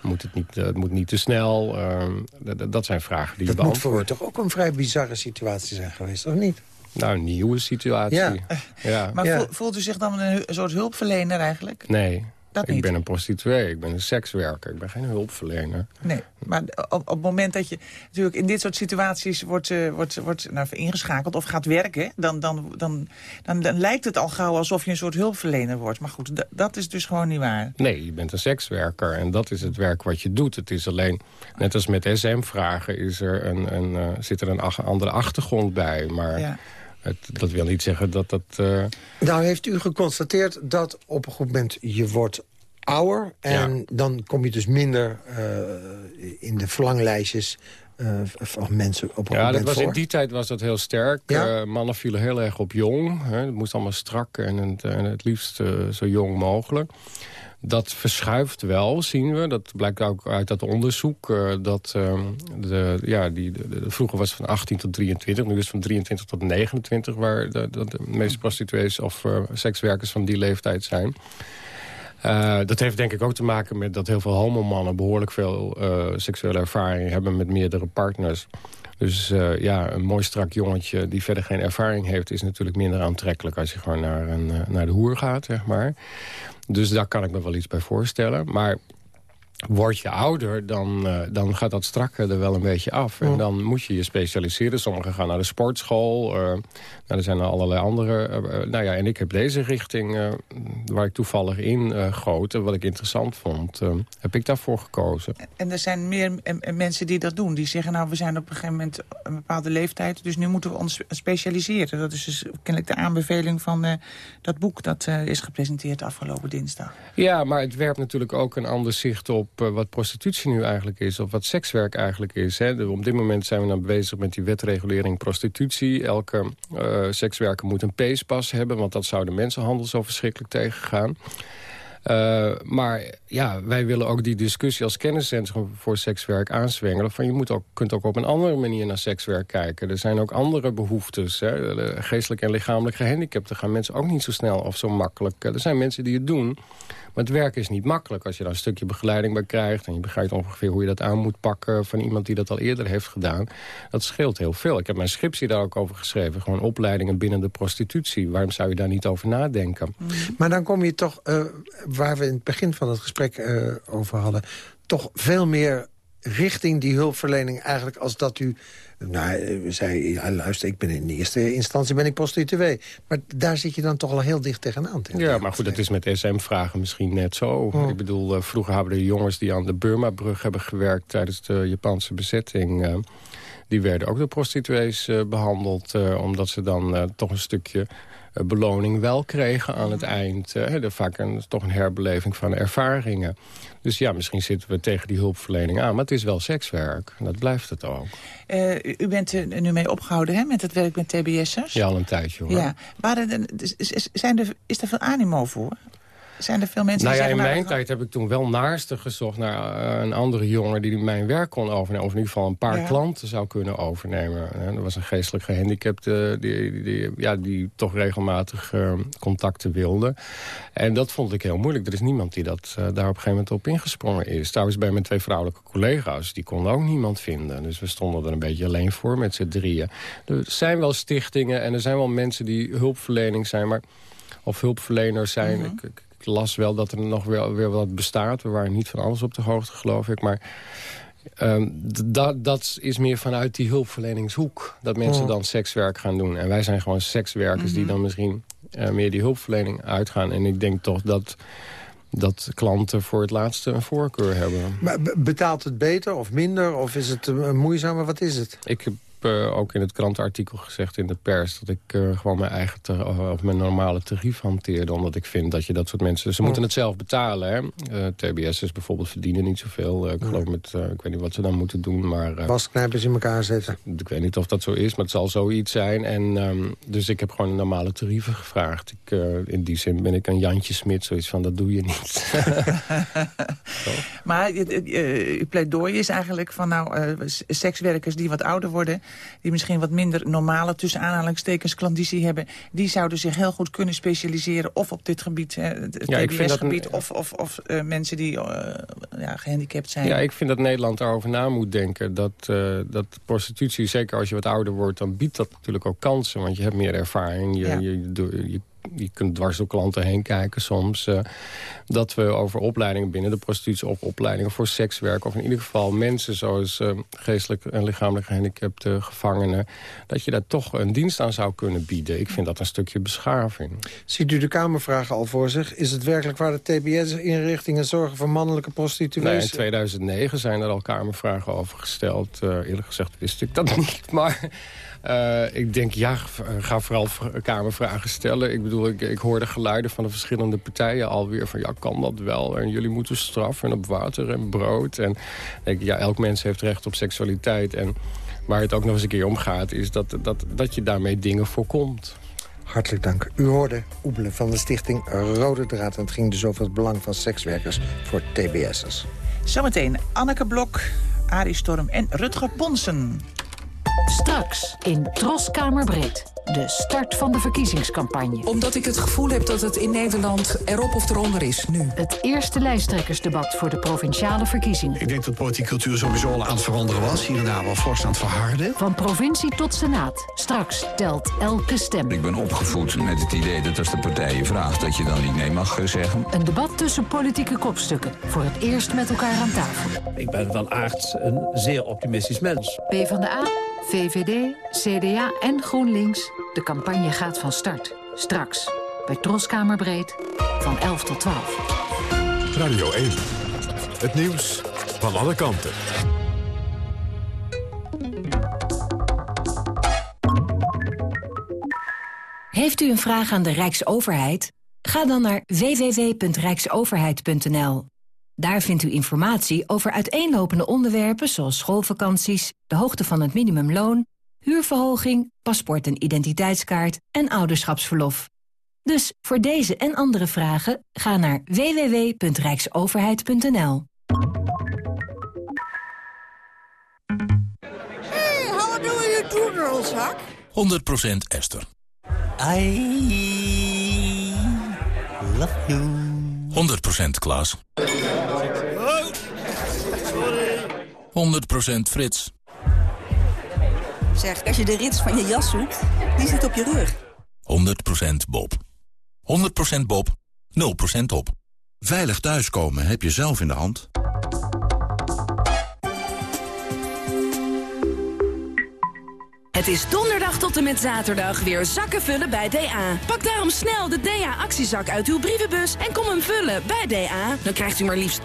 Moet het niet, uh, moet niet te snel? Uh, dat zijn vragen die dat je beantwoordt. Dat moet voor toch ook een vrij bizarre situatie zijn geweest, of niet? Nou, een nieuwe situatie. Ja. ja. Maar ja. voelt u zich dan een soort hulpverlener eigenlijk? Nee, dat ik ben een prostituee, ik ben een sekswerker, ik ben geen hulpverlener. Nee, maar op, op het moment dat je natuurlijk in dit soort situaties wordt, uh, wordt, wordt nou, ingeschakeld of gaat werken... Dan, dan, dan, dan, dan, lijkt het al gauw alsof je een soort hulpverlener wordt. Maar goed, dat is dus gewoon niet waar. Nee, je bent een sekswerker en dat is het werk wat je doet. Het is alleen, net als met SM-vragen, is er een, een, uh, zit er een andere achtergrond bij. Maar... Ja. Het, dat wil niet zeggen dat dat... Uh... Nou, heeft u geconstateerd dat op een goed moment je wordt ouder... en ja. dan kom je dus minder uh, in de verlanglijstjes uh, van mensen op een Ja, dat was voor. in die tijd was dat heel sterk. Ja? mannen vielen heel erg op jong. Hè. Het moest allemaal strak en het, en het liefst zo jong mogelijk. Dat verschuift wel, zien we. Dat blijkt ook uit dat onderzoek. Uh, dat, uh, de, ja, die, de, vroeger was het van 18 tot 23. Nu is het van 23 tot 29... waar de, de, meeste prostituees of uh, sekswerkers van die leeftijd zijn. Uh, dat heeft denk ik ook te maken met dat heel veel homomannen... behoorlijk veel seksuele ervaring hebben met meerdere partners. Dus ja, een mooi strak jongetje die verder geen ervaring heeft... is natuurlijk minder aantrekkelijk als je gewoon naar, een, naar de hoer gaat, zeg maar. Dus daar kan ik me wel iets bij voorstellen. Maar Word je ouder, dan, uh, dan gaat dat strakke er wel een beetje af. En dan moet je je specialiseren. Sommigen gaan naar de sportschool. Uh, nou, er zijn er allerlei andere. Uh, nou ja, en ik heb deze richting, waar ik toevallig in goot... wat ik interessant vond, heb ik daarvoor gekozen. En er zijn meer mensen die dat doen. Die zeggen, nou, we zijn op een gegeven moment een bepaalde leeftijd... dus nu moeten we ons specialiseren. Dat is dus kennelijk de aanbeveling van dat boek... dat is gepresenteerd afgelopen dinsdag. Ja, maar het werpt natuurlijk ook een ander zicht op eh, wat prostitutie nu eigenlijk is... of wat sekswerk eigenlijk is. Hè. op dit moment zijn we dan bezig met die wetregulering prostitutie. Elke uh, sekswerker moet een peespas hebben... want dat zou de mensenhandel zo verschrikkelijk tegengaan. Uh, maar ja, wij willen ook die discussie als kenniscentrum voor sekswerk aanzwengelen. Van je moet ook, kunt ook op een andere manier naar sekswerk kijken. Er zijn ook andere behoeftes. Hè. Geestelijk en lichamelijk gehandicapten gaan mensen ook niet zo snel of zo makkelijk. Er zijn mensen die het doen. Maar het werk is niet makkelijk. Als je daar een stukje begeleiding bij krijgt... en je begrijpt ongeveer hoe je dat aan moet pakken... van iemand die dat al eerder heeft gedaan. Dat scheelt heel veel. Ik heb mijn scriptie daar ook over geschreven. Gewoon opleidingen binnen de prostitutie. Waarom zou je daar niet over nadenken? Maar dan kom je toch, uh, waar we in het begin van het gesprek uh, over hadden... toch veel meer richting die hulpverlening eigenlijk als dat u nou, zei, ja, luister, ik ben in eerste instantie ben ik prostituee. Maar daar zit je dan toch al heel dicht tegenaan. Tegen ja, maar goed, dat is met SM-vragen misschien net zo. Ik bedoel, uh, vroeger hebben de jongens die aan de Burma-brug hebben gewerkt... tijdens de Japanse bezetting... Uh, die werden ook door prostituees uh, behandeld... omdat ze dan toch een stukje beloning wel kregen aan het eind. Uh, vaak een, toch een herbeleving van ervaringen. Dus ja, misschien zitten we tegen die hulpverlening aan. Maar het is wel sekswerk. En dat blijft het ook. Uh, u bent er nu mee opgehouden hè, met het werk met TBS'ers? Ja, al een tijdje hoor. Ja. Waren zijn er, is er veel animo voor? Zijn er veel mensen nou die ja, zeggen... In mijn tijd heb ik toen wel naastig gezocht naar uh, een andere jongen... die mijn werk kon overnemen. Of in ieder geval een paar ja. klanten zou kunnen overnemen. En er was een geestelijk gehandicapte die, die, die ja, die toch regelmatig uh, contacten wilde. En dat vond ik heel moeilijk. Er is niemand die dat, uh, daar op een gegeven moment op ingesprongen is. Trouwens bij mijn twee vrouwelijke collega's. Die konden ook niemand vinden. Dus we stonden er een beetje alleen voor met z'n drieën. Er zijn wel stichtingen en er zijn wel mensen die hulpverlening zijn... maar of hulpverleners zijn. Mm -hmm. ik, ik las wel dat er nog wel weer wat bestaat. We waren niet van alles op de hoogte, geloof ik. Maar um, dat, dat is meer vanuit die hulpverleningshoek. Dat mensen oh. dan sekswerk gaan doen. En wij zijn gewoon sekswerkers mm -hmm. die dan misschien uh, meer die hulpverlening uitgaan. En ik denk toch dat dat klanten voor het laatste een voorkeur hebben. Maar betaalt het beter of minder? Of is het uh, moeizamer? Wat is het? Ik heb uh, ook in het krantenartikel gezegd in de pers... dat ik uh, gewoon mijn eigen of mijn normale tarief hanteerde. Omdat ik vind dat je dat soort mensen... Ze moeten het zelf betalen. Hè? Uh, TBS'ers bijvoorbeeld verdienen niet zoveel. ik geloof met... ik weet niet wat ze dan moeten doen, maar... Wasknijpers in elkaar zetten. Ik weet niet of dat zo is, maar het zal zoiets zijn. En, um, dus ik heb gewoon een normale tarieven gevraagd. Ik, in die zin ben ik een Jantje Smit. Zoiets van, dat doe je niet. (laughs) maar uw pleidooi is eigenlijk van... nou, sekswerkers die wat ouder worden die misschien wat minder normale, tussen aanhalingstekens, hebben... die zouden zich heel goed kunnen specialiseren of op dit gebied, het ja, TBS-gebied... Of, of, of uh, mensen die uh, ja, gehandicapt zijn. Ja, ik vind dat Nederland daarover na moet denken. Dat, uh, dat prostitutie, zeker als je wat ouder wordt... dan biedt dat natuurlijk ook kansen, want je hebt meer ervaring. Je, ja. je, je, je je kunt dwars door klanten heen kijken soms. Uh, dat we over opleidingen binnen de prostitutie... of opleidingen voor sekswerk... of in ieder geval mensen zoals uh, geestelijk en lichamelijk gehandicapte gevangenen... dat je daar toch een dienst aan zou kunnen bieden. Ik vind dat een stukje beschaving. Ziet u de Kamervragen al voor zich? Is het werkelijk waar de TBS-inrichtingen zorgen voor mannelijke prostituees? Nee, in 2009 zijn er al Kamervragen over gesteld. Uh, eerlijk gezegd wist ik dat (laughs) niet, maar... Uh, ik denk, ja, ga vooral kamervragen stellen. Ik bedoel, ik, ik hoor de geluiden van de verschillende partijen alweer van... ja, kan dat wel? En jullie moeten straffen en op water en brood. En denk, ja, elk mens heeft recht op seksualiteit. En waar het ook nog eens een keer om gaat... is dat, dat, dat je daarmee dingen voorkomt. Hartelijk dank. U hoorde Oebelen van de stichting Rode Draad. En het ging dus over het belang van sekswerkers voor TBS'ers. Zometeen Anneke Blok, Arie Storm en Rutger Ponsen. Straks in Troskamerbreed. de start van de verkiezingscampagne. Omdat ik het gevoel heb dat het in Nederland erop of eronder is nu. Het eerste lijsttrekkersdebat voor de provinciale verkiezingen. Ik denk dat politieke cultuur sowieso al aan het veranderen was. Hier en daar wel fors aan het verharden. Van provincie tot senaat. Straks telt elke stem. Ik ben opgevoed met het idee dat als de partij je vraagt... dat je dan niet nee mag zeggen. Een debat tussen politieke kopstukken. Voor het eerst met elkaar aan tafel. Ik ben van aard een zeer optimistisch mens. PvdA, VVD, CDA en GroenLinks. De campagne gaat van start. Straks. Bij Troskamerbreed. Van 11 tot 12. Radio 1. Het nieuws van alle kanten. Heeft u een vraag aan de Rijksoverheid? Ga dan naar www.rijksoverheid.nl. Daar vindt u informatie over uiteenlopende onderwerpen zoals schoolvakanties, de hoogte van het minimumloon, huurverhoging, paspoort en identiteitskaart en ouderschapsverlof. Dus voor deze en andere vragen ga naar www.rijksoverheid.nl. Hey, how do you do, girls, Hak? 100% Esther. I love you. 100% Klaas. 100% Frits. Zeg, als je de rits van je jas zoekt, die zit op je rug. 100% Bob. 100% Bob, 0% op. Veilig thuiskomen heb je zelf in de hand. Het is donderdag tot en met zaterdag weer zakken vullen bij DA. Pak daarom snel de DA-actiezak uit uw brievenbus en kom hem vullen bij DA. Dan krijgt u maar liefst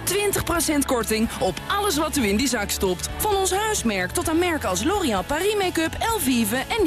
20% korting op alles wat u in die zak stopt. Van ons huismerk tot aan merken als L'Oréal Paris Make-up, Elvive en